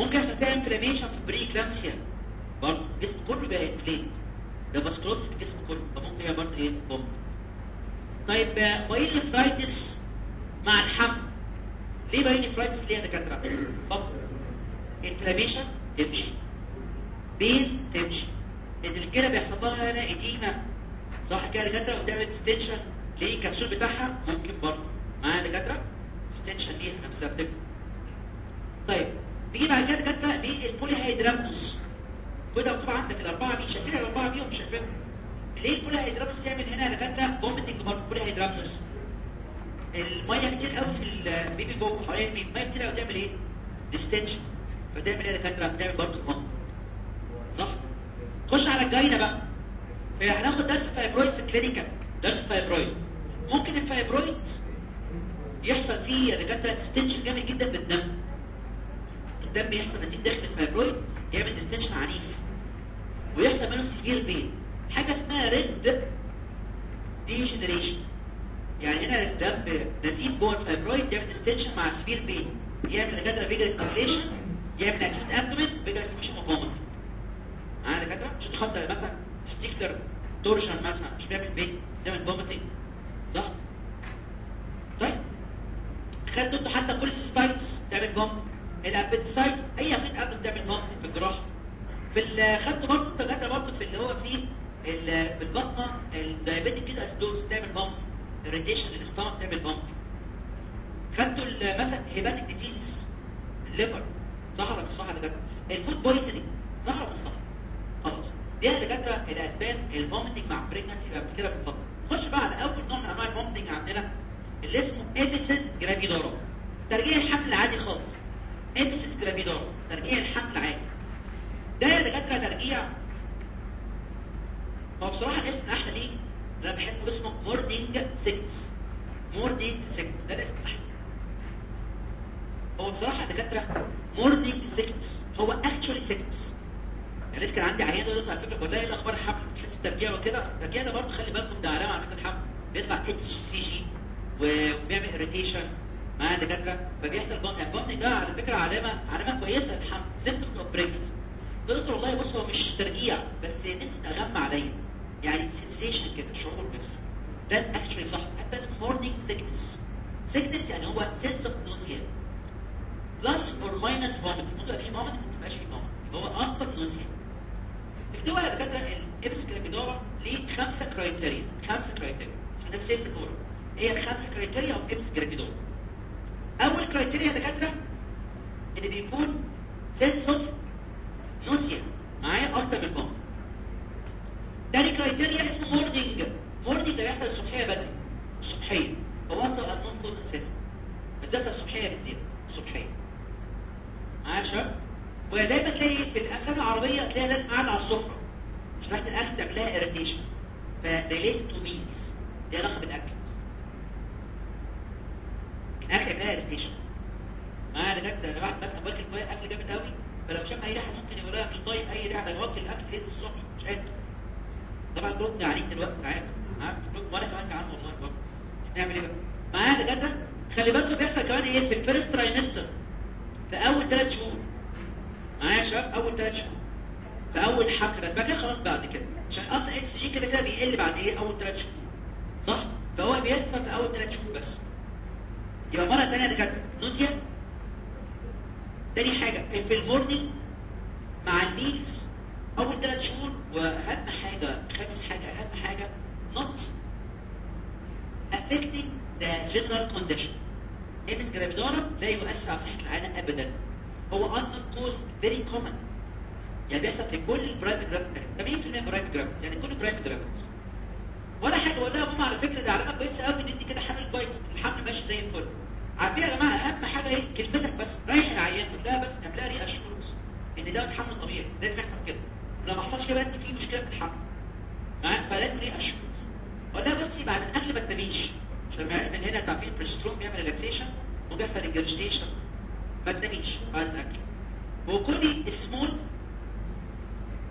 ممكن يحصل فيها inflammation في ال preeclampsia برضه الجسم كله بقى inflamed ده vasculopathy في الجسم كله. فممكن يبقى برضه إيه؟ vomit طيب pyelonephritis مع الحمل. ليه pyelonephritis ليه دكاترة. فكر inflammation تمشي. pain تمشي. ان الكلى بيحصل لها هنا edema. صح كده دكاترة؟ وتعمل ليه؟ الكبسول بتاعها ممكن برضه. معايا يا دكاترة؟ distension ليها نفسها بتبقى طيب بيجي بعد كده دكاترة ليه؟ ال polyhydramnios كده مكتوب عندك الأربعة دي شايفين الأربعة دي ومش شايفينهم ليه ال polyhydramnios يعمل هنا يا دكاترة؟ vomiting برضه polyhydramnios المية كتير قوي في ال baby جوه حوالين ال baby الميه كتير قوي تعمل إيه؟ distension. فتعمل إيه يا دكاترة؟ بتعمل برضه vomit صح؟ خش على ال gyne بقى. هناخد درس fibroid في ال clinical درس fibroid. ممكن ال fibroid يحصل فيه يا دكاترة distension جامد جدا بالدم الدم. بيحصل نتيجة داخل ال fibroid يعمل distension عنيف. ويحصل منه severe pain. حاجة اسمها red degeneration يعني هنا الدم نزيف جوه ال fibroid يعمل distension مع severe pain يعمل دكاترة vagal stimulation يعمل acute abdomen vagal stimulation و vomiting معايا دكاترة؟ مش خدت مثلا testicular torsion مثلا مش بيعمل pain بيعمل vomiting صح؟ طيب. خدتوا أنتوا حتى cholecystitis تعمل vomiting ال appendicitis أي أكيد قبل بتعمل vomiting في الجراحة. في خدتوا برضه خدت برضه في اللي هو فيه في الباطنة ال diabetic ketoacidosis تعمل vomiting ال irritation لل stomach تعمل vomiting خدتوا مثلا hepatic disease ال liver صح ولا مش صح يا ال food poisoning صح ولا مش صح خلاص. دي يا دكاتره الأسباب ال vomiting مع pregnancy يبقى كده في الفضل خش بقى على أول نوع من أنواع ال vomiting عندنا اللي اسمه emesis gravidarum ترجيع الحمل العادي خالص. emesis gravidarum ترجيع الحمل العادي ده يا دكاتره ترجيع هو بصراحة الاسم الاحلى ليه؟ أنا بحبه اسمه morning sickness morning sickness ده الاسم الأحلى. هو بصراحة دكاترة morning sickness هو actually sickness يعني لسه كان عندي عيان ده على فكرة والله إيه الأخبار الحمل تحس بترجيع وكده؟ الترجيع ده برضه خلي بالكم ده علامة على فكرة الحمل بيطلع HCG وبيعمل irritation معايا دكاترة؟ فبيحصل vomit يعني ال vomit ده على فكرة علامة علامة كويسة للحمل. symptom of pregnancy دكتور والله بص هو مش ترجيع بس نفسي اغمى عليا. يعني sensation كده شعور بس. ده actually صح. حتى اسمه morning sickness sickness يعني هو sense of nausea plus or minus vomit ممكن يبقى فيه vomit ممكن ما يبقاش فيه vomit هو أصلا nausea اكتبوا يا دكاترة ال emesis gravidarum ليه خمسة criteria خمسة criteria عشان ده في ال oral. هي الخمسه criteria of emesis gravidarum أول criteria يا دكاترة إن بيكون sense of nausea معايا أكتر من بومب تاني criteria اسمه morning. morning ده بيحصل الصبحية بدري. الصبحية. هو أصلا unknown cause أساسا. بس ده الصبحية بالزياده الصبحية. شباب ودايما تلاقي في الأفلام العربية تلاقي لازم قاعد على السفرة. مش ريحه الأكل تعمل لها irritation ف related to meals دي علاقة بالأكل. الأكل يعمل لها irritation معايا ده ده أنا واحد مثلا باكل أكل جامد قوي فلو شم أي ريحه ممكن يقول لها مش طايق أي ريحه ده أنا واكل الأكل ليه الصبح. مش قادر. طبعا كلكم جعانين دلوقتي عارف كلكم وأنا كمان جعان والله برضه نعمل إيه بقى معايا ده خلي بالكم بيحصل كمان إيه في ال first trimester في اول ثلاث شهور معايا يا شباب اول ثلاث شهور في اول بس بعد كده خلاص بعد كده عشان أصلا HCG كده كده بيقل بعد إيه اول ثلاث شهور صح فهو بيحصل في اول ثلاث شهور بس يبقى مره ثانية كانت nausea تاني حاجة في ال morning مع ال meals أول ثلاث شهور وأهم حاجة خامس حاجة أهم حاجة not affecting the general condition. emesis gravidarum لا يؤثر على صحة العيان ابدا. هو unknown cause very common. يعني بيحصل في كل ال primigravida 80% primigravida يعني كل primigravida ولا حاجة ولا ماما على فكرة ده علامه كويسة قوي إن أنت كده حامل كويس الحمل ماشي زي الفل. عارفين يا جماعة أهم حاجة إيه؟ كلمتك بس. رايح العيان قول لها بس اعملها reassurance إن ده حمل طبيعي. لازم يحصل كده. لو ما حصلش كده انت في مشكلة في معاك فلازم assurance قول لها بصي بعد الاكل ما تناميش عشان من هنا تعرفين البريسترون بيعمل relaxation وبيحصل regurgitation ما تناميش بعد الاكل وكلي سمول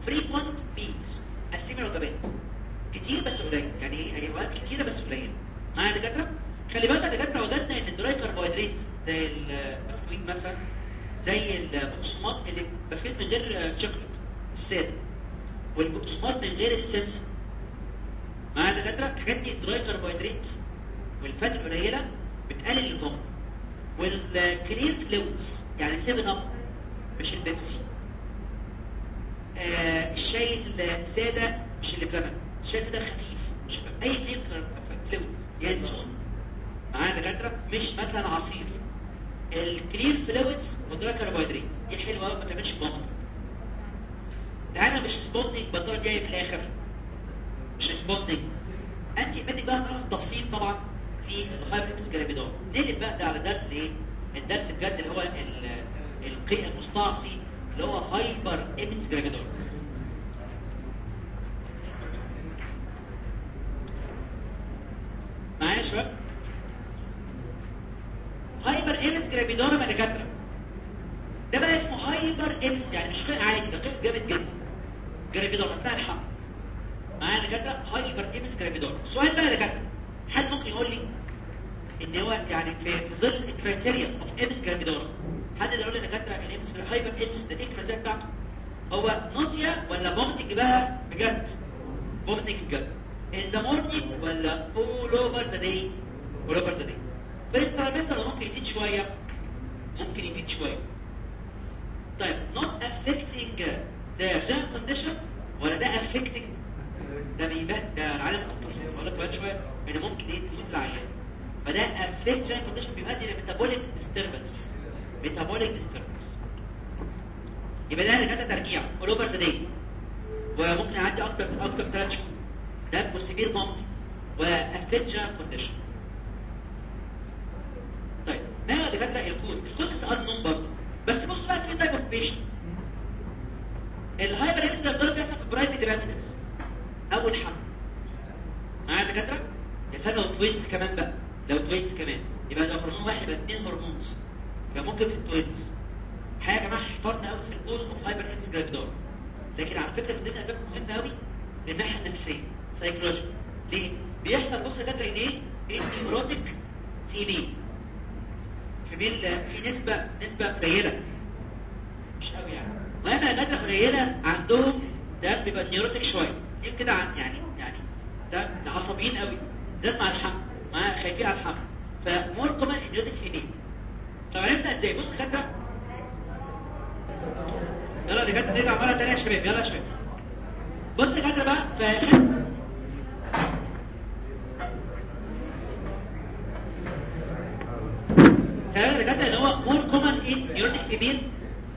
frequent meals قسمي الوجبات كتير بس قليل. يعني إيه؟ هي وقت كتيرة بس قليل. معايا يا دكاترة؟ خلي بالك دكاترة وجدنا إن ال dry كربوهيدرات زي البسكويت مثلا زي البقسماط اللي بسكويت من غير شوكليت الساده والبقسماط من غير السمسم معايا يا دكاتره الحاجات دي ال dry كربوهيدرات وال fat القليلة بتقلل ال vomiting. وال clear fluids يعني 7 أب مش البيبسي. آه الشاي السادة مش اللي بلبن الشاي السادة خفيف مش. أي كلير فلويد ينسون معايا دكاتره مش مثلا عصير. الكلير فلويدز ودراي كربوهيدرات. دي قوي ما تعملش بومت تعالى مش سبوتنج بطل جاي في الآخر. مش سبوتنج أنت بدك بقى نروح تفصيل طبعا في الهايبريمس جرافيدون نقلب بقى ده على درس الإيه؟ الدرس بجد اللي هو القيء المستعصي اللي هو hyperemesis gravidarum معايا يا شباب؟ hyperemesis gravidarum ما دكاتره ده بقى اسمه hyperemesis يعني مش قيء عادي ده قيء جامد جدا. gravidarum اثناء الحمل معايا دكاتره hyperemesis gravidarum السؤال بقى يا دكاتره حد ممكن يقول لي ان هو يعني في في ظل ال criteria of emesis gravidarum حد يقول لي دكاتره ال emesis hyperemesis ده إيه ال criteria بتاعته هو nausea ولا vomiting بقى بجد vomiting بجد in the morning ولا all over the day all over the day. first trimester ممكن يزيد شوية ممكن يزيد شوية طيب not affecting the general condition ولا ده affecting ده بيبان ده العالم أكتر هقول لك كمان شوية إن ممكن إيه؟ تموت العيان. فده general condition بيؤدي metabolic disturbances. Metabolic disturbance يبقى ده كده ترجيع all over the day. وممكن يعدي أكتر أكتر من 3 شهور. ده severe vomiting. و affect general condition طيب ما هو دكاترة ال cause؟ ال cause unknown برضه. بس بصوا بقى في type of patient ال hyper extra بيحصل في primigravida أول حمل معايا دكاترة؟ يا سلام لو twins كمان بقى. لو twins كمان. يبقى ده هرمون واحد يبقى اثنين hormones يبقى ممكن في ال twins حاجة يا جماعة احترنا قوي في ال cause of hyperemesis gravidarum لكن على فكرة من ضمن الاسباب المهمه قوي من الناحيه النفسية. psychological ليه؟ بيحصل بص يا دكاترة إيه؟ إيه؟ neurotic female female في نسبة نسبة قليلة. مش قوي يعني. يا دكاتره قليلة عندهم ده بيبقى neurotic شوية. دي كده عن- يعني يعني ده عصبيين قوي. بالذات مع الحمل مع خايفين على الحمل. ف more common neurotic female طب عرفنا إزاي؟ بص دكاتره يلا يا دكاترة نرجع مرة ثانية يا شباب. يلا يا شباب. بص دكاترة بقى ف كلام الدكاتره إن هو more common in neurotic female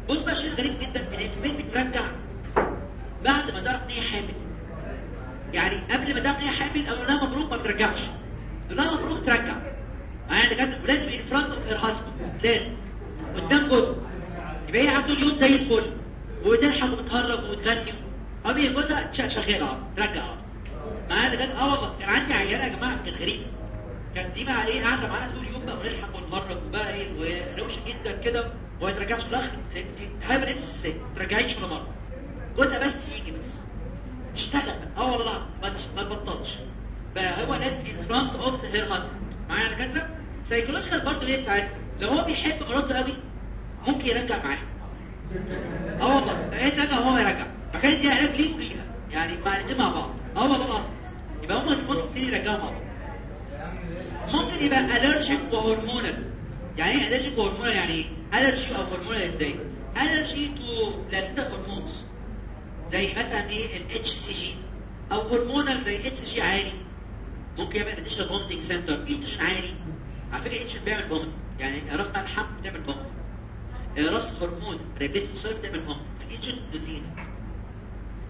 بص بقى شيء غريب جدا ان ال female بترجع بعد ما تعرف إن هي حامل. يعني قبل ما تعرف إن هي حامل أو لها مبروك ما بترجعش. لها مبروك ترجع. معايا دكاتره ولازم in front of her husband لازم. قدام جوزها. يبقى هي طول اليوم زي الفل. وتضحك وتهرج وتغني ييجي جوزها ش- شغالة ترجع أهو. معايا دكاتره آه والله كان عندي عيانة يا جماعة كانت غريبه كانت دي بقى إيه قاعدة معانا طول اليوم بقى ونضحك ونهرج وبقى إيه وروشة جدا كده. وما ترجعش في الآخر انت hyper انت إزاي ما ترجعيش ولا مره قلنا بس يجي بس تشتغل آه والله ما تش- ما تبطلش بقى هو لازم in front of her husband معايا يا دكاتره psychological برضه ليه ساعات لو هو بيحب مراته قوي ممكن يرجع معاها آه والله ترجع وهو يرجع فكانت دي علاج ليه وليها يعني مع الاثنين مع بعض آه والله العظيم يبقى هم ممكن الاثنين يرجعوا مع بعض ممكن يبقى الرجيك وهرمونال يعني إيه الرجيك وهرمونال يعني إيه الرجي أو هرمونال إزاي الرجي تو بلاسيتا هرمونز زي مثلا إيه الاتش سي جي أو هرمونال زي اتش جي عالي. ممكن يبقى اديشنال بوندنج سنتر ايستروجين عالي. على فكرة الايستروجين بيعمل بوند يعني راس مع الحمل بتعمل بوند راس هرمون ريبليت صير بتعمل بوند الايستروجين بيزيد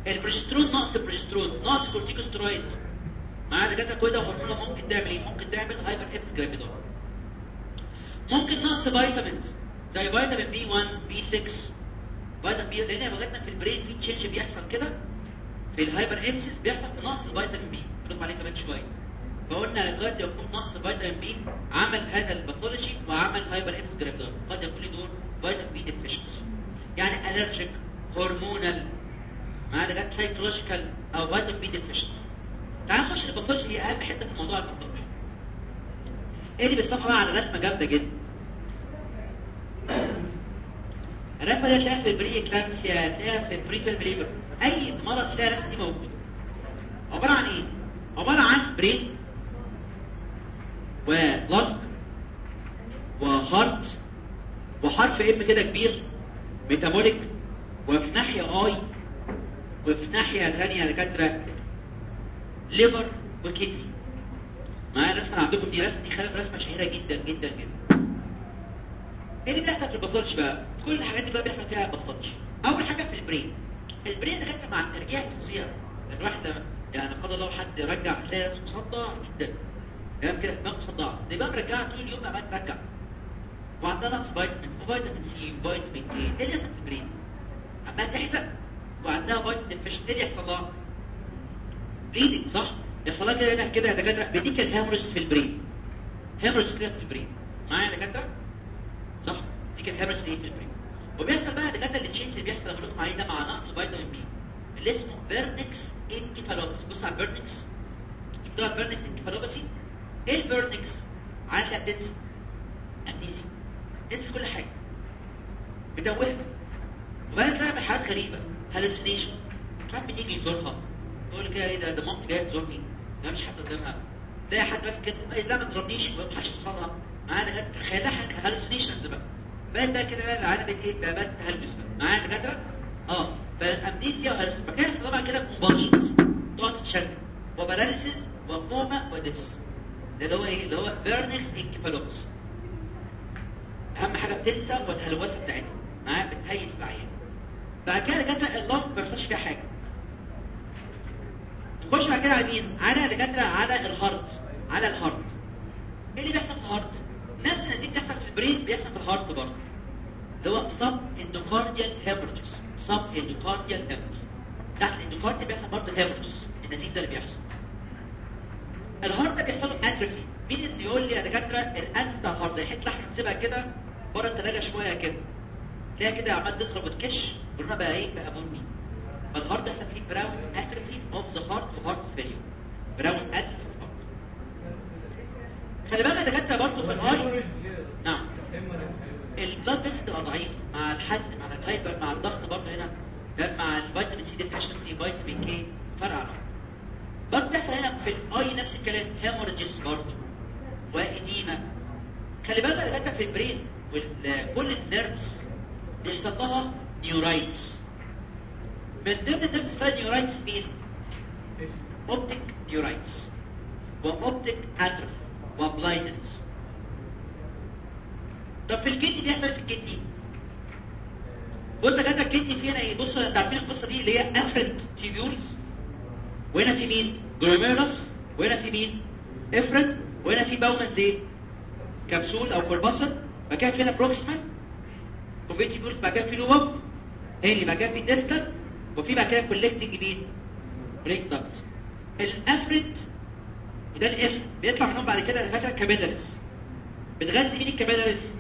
البروجسترون نقص البروجسترون. نقص كورتيكوسترويد معايا دكاترة كل ده هرمون ممكن تعمل إيه؟ ممكن تعمل hyperemesis gravidarum ممكن نقص vitamins زي فيتامين بي 1 بي 6 فيتامين بي لأن لغايه في ال brain في change بيحصل كده في ال hyperemesis بيحصل في نقص الفيتامين بي. هنقف عليه كمان شوية. فقلنا لغايه يكون نقص فيتامين بي عمل هذا ال pathology وعمل hyperemesis gravidarum قد يكون دول vitamin B deficiency يعني allergic hormonal معايا دكاتره psychological أو vitamin B deficiency تعال نخش ال pathology هي أهم حتة في موضوع ال pathology اللي بالصفحه بقى على رسمة جامدة جدا. الرسمه دي هتلاقيها في ال preeclampsia هتلاقيها في البريكال بليبر أي مرض تلاقي الرسمه دي موجوده عبارة عن إيه؟ عبارة عن brain و lung و heart وحرف ام كده كبير metabolic وفي ناحية اي وفي ناحية ثانية دكاتره liver و kidney معايا الرسمه اللي عندكم دي رسمه دي خلف رسمه شهيره جدا جدا جدا. إيه اللي بيحصل في ال pathology بقى كل الحاجات دي بقى بيحصل فيها pathology أول حاجة في ال brain. ال brain ده مع الترجيع فظيع الواحده يعني قدر الله حد رجع تلاقي نفسه مصدع جدا. تمام كده؟ دماغه مصدعه دي بقى مرجعه طول اليوم بقى ترجع. وعندها نقص فيتامينز وفيتامين C وفيتامين A إيه اللي يحصل في ال brain؟ عمال تحزق وعندها فيتامين فيش إيه اللي يحصل لها؟ bleeding صح؟ يحصل لها كده هنا كده يا دكاترة. بيديك ال hemorrhages في ال brain. hemorrhages كده في ال brain. معايا يا دكاترة؟ دي كانت hemorrhages إيه في ال brain وبيحصل بقى يا دكاتره ال change اللي بيحصل اللي عليه ده مع نقص فيتامين B اللي اسمه Wernicke's encephalopathy بص على ال Wernicke's طلع Wernicke's encephalopathy إيه ال Wernicke's عارف لا بتنسى amnesia تنسى كل حاجة. بتوهها وبعدين تلاقي حاجات غريبة. hallucination مش عارف مين يجي يزورها. تقول كده إيه ده؟ ده مامتي جاية تزورني ده مش حد قدامها. تلاقي حد بس كده. لا ما تضربنيش. ما حدش توصلها معانا تخيلها hallucinations بقى. بقت بقى كده بقى بقت إيه؟ بقى بقت تهلوس بقى. معانا دكاترة؟ آه. فال amnesia يحصل طبعا كده convulsions تقعد تتشنج و paralysis و coma و death ده اللي هو إيه؟ اللي هو Wernicke's encephalopathy أهم حاجة بتنسى والهلوسة بتاعتها. معايا؟ بتهيس العيان بعد كده دكاترة ال lung ما بيحصلش فيها حاجة. نخش بعد كده على مين؟ على دكاترة على ال heart. على ال heart. إيه اللي بيحصل في ال heart؟ نفس النتيجه بتحصل في ال brain بيحصل في ال heart برضه. اللي هو subendocardial hemorrhages subendocardial hemorrhages تحت ال endocardial بيحصل برضه hemorrhages النزيف ده اللي بيحصل. ال heart ده بيحصل له atrophy مين اللي يقول لي يا دكاترة الأنف بتاع ال heart زي حتة لحمه تسيبها كده بره التلاجة شوية كده. تلاقيها كده عمال تضرب وتكش. ولونها بقى إيه؟ بقى بني فال heart يحصل فيه brown atrophy of the heart و heart failure brown atrophy خلي بالك دكاترة برضه في ال eye. نعم. ال blood بس تبقى ضعيفة مع الحزن مع ال hyper مع الضغط برضه هنا. ده مع ال vitamin C deficiency فيتامين K فرق عنه برضه بيحصل هنا في ال eye نفس الكلام hemorrhages برضه و edema. خلي بالك دكاترة في ال brain وكل ال nerves بيحصل لها neuritis من ضمن ال nerves بتاع neuritis مين؟ optic neuritis و optic atrophy و blindness طب في ال kidney بيحصل في ال kidney بص يا جدع ال kidney فينا إيه؟ بصوا أنتوا عارفين القصة دي اللي هي afferent tubules؟ وهنا في مين؟ glomerulus وهنا في مين؟ efferent. وهنا في Bowman's إيه؟ كبسول أو بعد كده في هنا proximal convoluted tubules بعد كده في loop of Henle كده في distal وفي كده collecting مين؟ بريك duct ال afferent وده ال eff. بيطلع منهم بعد كده فاكره capillaries بتغذي مين ال capillaries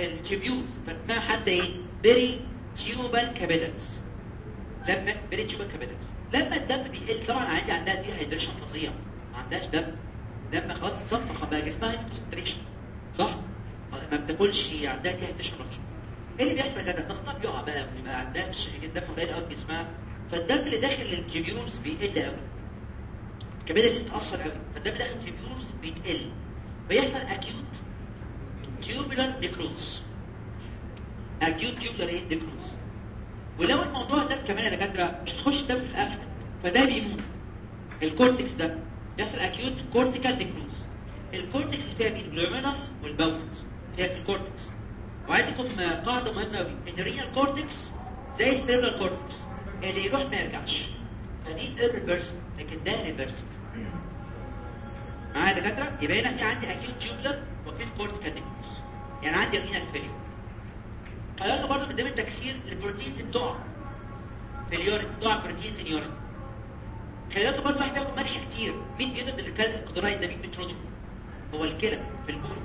ال tubules فاسمها حتى إيه؟ peritubular capillaries لما peritubular capillaries لما الدم بيقل طبعا عندي عندها dehydration فظيع. ما عندهاش دم. دم خلاص اتصفى بقى جسمها concentration صح؟ ما بتاكلش عندها dehydration رهيب. إيه اللي بيحصل كده ضغطها بيقع بقى ما عندهاش الدم قليل قوي في جسمها. فالدم اللي داخل لل tubules بيقل قوي الكبده بتتاثر قوي فالدم داخل ال tubules بيتقل. بيحصل acute tubular necrosis acute tubular إيه؟ necrosis ولو الموضوع ده كمان يا دكاترة مش هتخش الدم في ال afferent فده بيموت. ال cortex ده. بيحصل acute cortical necrosis ال cortex اللي فيها مين؟ glomerulus وال Bowman's فيها في ال cortex وعندكم قاعدة مهمة قوي إن ال renal cortex زي ال cerebral cortex اللي يروح ما يرجعش. فدي irreversible. لكن ده reversible. معايا دكاترة يبقى هنا في عندي acute tubular و acute cortical necrosis يعني عندي renal failure علاقه برضه قدام التكسير ال proteins بتقع في ال urine بتقع بروتينز ال urine خلي برضه واحد بياكل ملح كتير. مين بيطرد الكلورايد ده؟ مين بيطرده؟ هو الكلى في البول.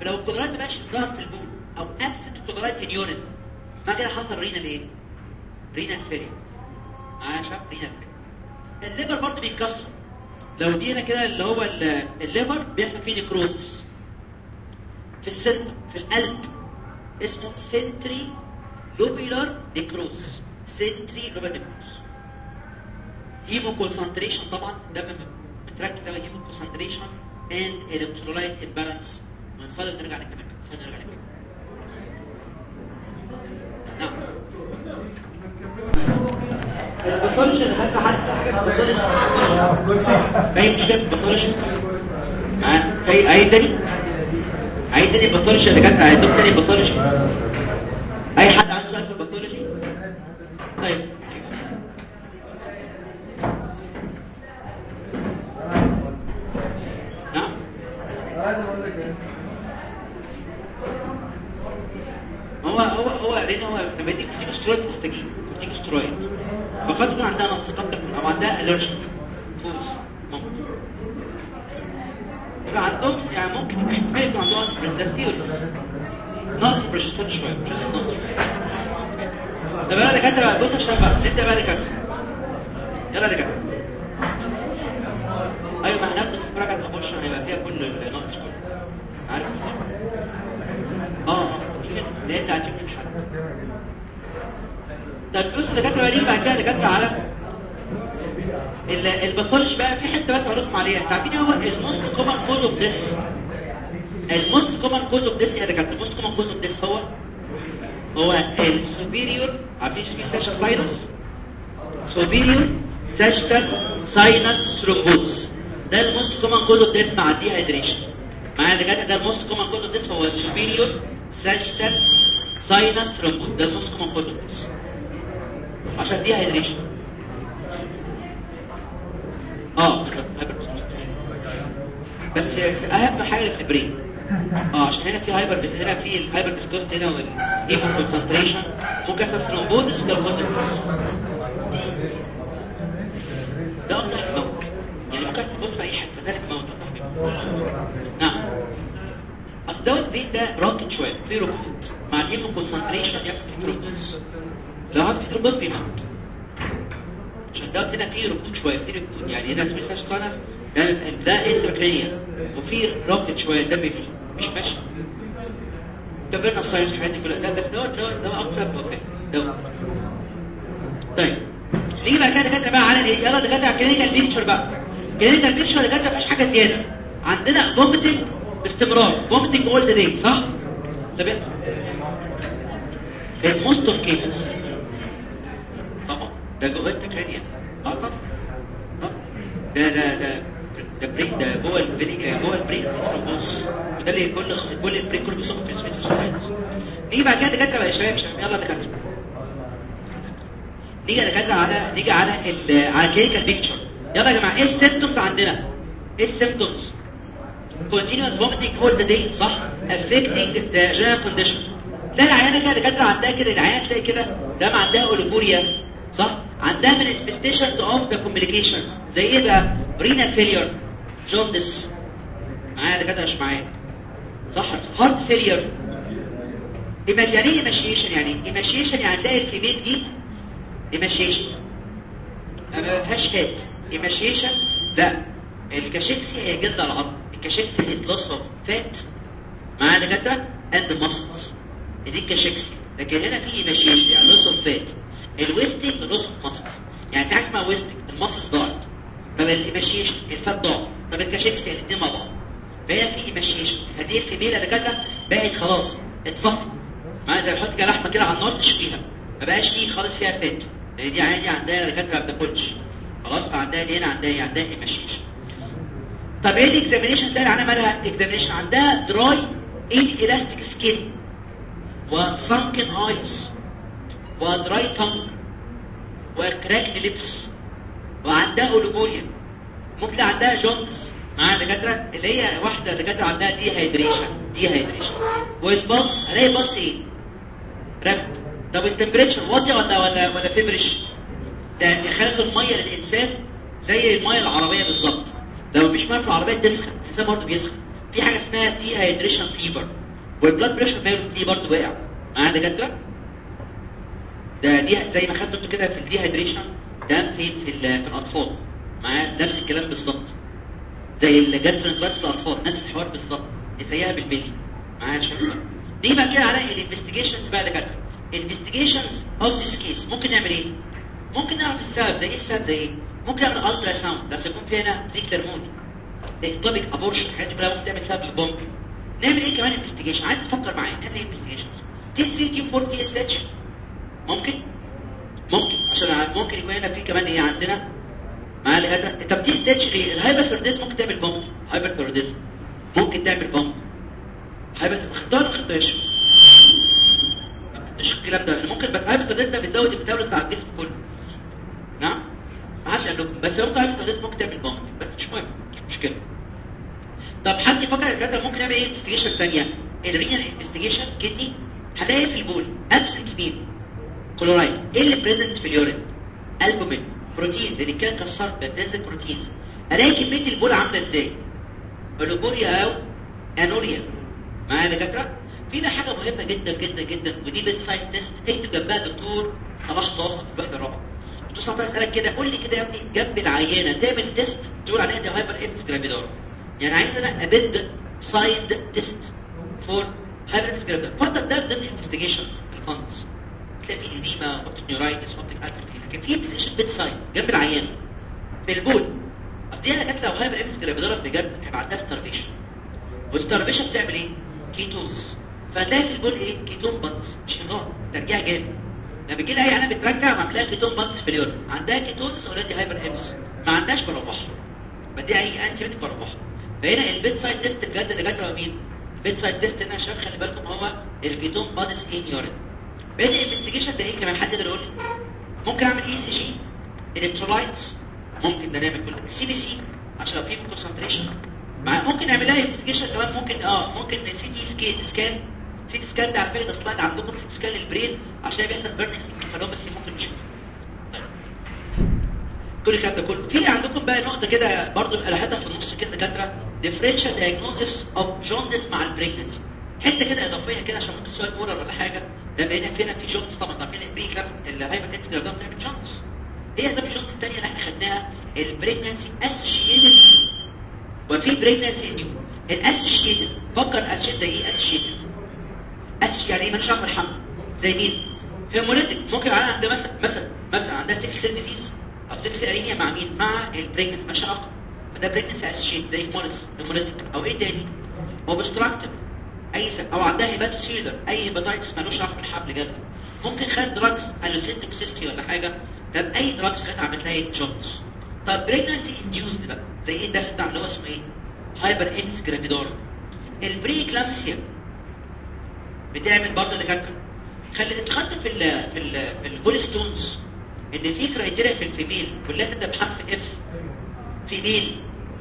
فلو الكلورايد ما بقاش ظاهر في البول أو absent ال chloride في ال urine ما كده حصل renal إيه renal failure معايا يا شباب renal failure ال liver برضه بيتكسر. لو دينا كده اللي هو ال liver بيحصل فيه necrosis في ال center في القلب. اسمه centrilobular necrosis centrilobular necrosis hemoconcentration طبعا دم بتركز على hemoconcentration and electrolyte imbalance ونصلي ونرجع نكمل نصلي نرجع نكمل نعم. ال pathology أنا هبقى حادثه باين مشكله في ال pathology ها؟ في عيد تاني؟ عيد تاني ال pathology اللي كانت عيدهم تاني ال pathology أي حد عنده سؤال في ال pathology طيب. نعم هو هو هو لأن هو لما يديك كورتيكوسترويد تستجيب. كورتيكوسترويد فقد يكون عندها نقص قد أو عندها allergic cause ممكن. يبقى عندهم يعني ممكن احتمال يكون عندهم نقص ده theories نقص بروجسترون شوية بروجسترون نقص شوية يلا يا دكاتره بص يا شباب نبدا بقى دكاتره يلا دكاتره أيوه ما هناخد مراجعه ال abortion هيبقى فيها كل النقص كله. عارف؟ آه. اللي انت هتجيب من حد. طب بص الدكاتره بقى بعد كده دكاتره على ال pathology بقى في حتة بس أقول لكم عليها. أنتوا عارفين هو ال most common cause of death ال most common cause of death يا دكاتره ال most common cause of death هو هو ال superior عارفين في sagittal sinus superior sagittal sinus thrombosis ده ال most common cause of death مع ال dehydration معايا يا دكاتره ده ال most common cause of death هو ال superior sagittal sinus thrombosis ده ال most common cause of death عشان dehydration. آه بالظبط بس أهم حاجة في ال brain. آه عشان هنا في hyper هنا في ال hyperviscosity هنا وال hemoconcentration ممكن يحصل thrombosis وده ده أكتر موت. يعني ممكن تبص في أي حتة ذلك موت. نعم. أصل دوت فين ده راكد شوية في ركود. مع ال hemoconcentration يحصل في thrombosis لو حصل في thrombosis بيموت عشان دوت هنا في ركود شوية في ركود يعني هنا في sagittal sinus ده ده intracranial وفي راكد شوية الدم فيه مش ماشي cavernous sinus الحاجات دي كلها. لا بس دوت دوت دوت أكثر وفاه دوت طيب. نيجي بقى كده دكاترة بقى على إيه يلا دكاترة على ال clinical picture بقى. ال clinical picture دكاترة ما فيهاش حاجة زيادة. عندنا vomiting باستمرار. vomiting all the صح؟ طب most of cases طبعا ده جوه intracranial آه طبعا ده ده ده ده brain ده جوه ال brain جوه ال brain thrombosis وده اللي كل كل ال brain كله بيصب في ال sagittal sinus نيجي بعد كده دكاتره بقى شباب شباب يلا دكاتره نيجي دكاتره على نيجي على على ال clinical picture يلا يا جماعة إيه ال symptoms عندنا إيه ال symptoms continuous vomiting all the day صح affecting the general condition. تلاقي العيانه كده دكاتره عندها كده العيانه تلاقي كده ده عندها oliguria صح عندها manifestations of the complications زي إيه بقى renal failure. Jaundice معايا دكاتره مش معايا. صح؟ Heart failure. يعني إيه emaciation يعني؟ emaciation يعني تلاقي ال female دي emaciation ما فيهاش fat emaciation لا. ال cachexia هي جلد العظم. ال cachexia is loss of fat. معايا دكاتره and muscles. دي ال cachexia لكن هنا في emaciation يعني loss of fat. ال wasting loss of muscles يعني في حاجة اسمها wasting ال muscles ضاعت طب ال emaciation ال fat ضاع طب ال cachexia الاثنين مع بعض. فهنا في emaciation هذه ال female دكاتره بقت خلاص اتصفى معايا زي بحط كده لحمة كده على النار تشويها ما بقاش فيه خالص فيها fat. لأن دي عادي عندها دكاتره ما بتاكلش خلاص عندها دي هنا عندها عندها emaciation طب إيه ال examination ده عندها مالها examination؟ عندها dry inelastic skin و sunken eyes و dry tongue و cracked lips وعندها oliguria ممكن عندها jaundice مع دكاترة اللي هي واحدة دكاترة عندها dehydration dehydration وال pulse هلاقي pulse إيه؟ rapid طب ال temperature واطيه ولا ولا ولا feverish ده يخلق المية للإنسان زي المية العربية بالظبط. لو مفيش مية في العربية تسخن الإنسان برضه بيسخن. في حاجة اسمها dehydration fever وال blood pressure دي برضه واقع معايا دكاترة؟ ده دي زي ما أنتوا كده في ال dehydration ده فين في في الأطفال. معايا؟ نفس الكلام بالظبط. زي ال gastroenteritis في الأطفال نفس الحوار بالظبط. زيها بالملي. معايا شباب؟ دي بقى كده على ال investigations بقى دكاتره ال investigations of this case ممكن نعمل إيه؟ ممكن نعرف السبب. زي إيه السبب؟ زي إيه؟ ممكن نعمل ultrasound بس يكون في هنا vesicular mole ectopic abortion الحاجات دي كلها ممكن تعمل سبب ال vomiting نعمل إيه كمان؟ investigation عايز تفكر معايا. نعمل إيه؟ investigations T 3 T 4 TSH ممكن؟ ممكن. عشان ممكن يكون هنا في كمان إيه عندنا؟ معايا دكاتره طب TSH ليه ال hyperthyroidism ممكن تعمل vomiting hyperthyroidism ممكن تعمل vomiting hyper خدتها ولا ما مش الكلام ده. ممكن بس hyperthyroidism ده بتزود التولد بتاع الجسم كله. نعم؟ ما عادش قال لكم بس ممكن hyperthyroidism ممكن تعمل vomiting بس مش مهم. مش مشكله طب حد يفكر الدكاتره ممكن نعمل إيه؟ investigation ثانية ال renal investigation kidney هلاقي في البول. absent مين كلورايد إيه اللي present في ال urine؟ albumin. proteins كان casts بتنزل proteins ألاقي كمية البول عاملة إزاي؟ oliguria أو anuria. معايا يا دكاترة؟ بقى حاجة مهمة جدا جدا جدا ودي bedside test اكتب جنبها دكتور صلاح طه في الوحده الرابعه دكتور صلاح طه يسالك كده قول لي كده يا ابني جنب العيانة تعمل test تقول عليها دي hyperemesis gravidarum يعني عايز أنا a bedside test for hyperemesis gravidarum فضل ده ضمن ال investigations ال fundus تلاقي في edema optic neuritis optic atrophy لكن في investigation bedside جنب العيانه في البول. أصل دي كانت لو hyperemesis gravidarum بجد هيبقى عندها starvation وال starvation بتعمل إيه؟ ketosis فهتلاقي في البول إيه؟ ketone bodies مش هزار ترجيع جامد. لما بيجي لها عيانه بترجع وعاملاها ketone bodies في ال urine. عندها ketosis already hyperemesis ما عندهاش بروحها بدي أي antiemetic بروحها فهنا ال bedside test بجد دكاترة مين؟ ال bedside test هنا شباب خلي بالكم هو ال ketone bodies in urine ال investigation ده إيه كمان حد يقدر يقول ممكن أعمل ECG electrolytes ممكن ده نعمل كل CBC عشان في concentration ممكن نعمل لها investigation كمان ممكن آه ممكن CT scan CT scan ده على فكره slide عندكم CT scan لل brain عشان بيحصل Wernicke's encephalopathy ممكن نشوف. طيب. كل الكلام ده كله. في عندكم بقى نقطة كده برضو الهدف في النص كده دكاتره differential diagnosis of jaundice مع ال pregnancy حتة كده إضافية كده عشان ممكن سؤال oral ولا حاجة. ده بقينا فينا في jaundice طبعا. عارفين ال preeclampsia ال hyperemesis ده بتعمل jaundice إيه اسباب ال jaundice الثانية اللي إحنا خدناها. ال pregnancy associated وفي pregnancy induced ال associated فكر associated زي إيه associated associated يعني إيه؟ مالش علاقة بالحمل. زي مين؟ hemolytic ممكن يبقى عندها مثلا مثلا مثلا عندها sickle cell disease أو sickle cell anemia مع مين؟ مع ال pregnancy مالش علاقة. فده pregnancy associated زي hemolytic أو إيه تاني؟ obstructive أي سبب أو عندها hepatocellular أي hepatitis مالوش علاقة بالحمل جدا. ممكن خد drugs الوسينتك سيستي ولا حاجة طب أي drugs خد عملت لها إيه jaundice طب pregnancy induced بقى زي إيه؟ الدرس بتاع اللي هو اسمه إيه؟ hyperemesis gravidarum ال preeclampsia بتعمل برضه دكاتره خلي اتخدم في ال في ال في ال gall stones. إن في criteria في ال female كلها تبدا بحرف F female.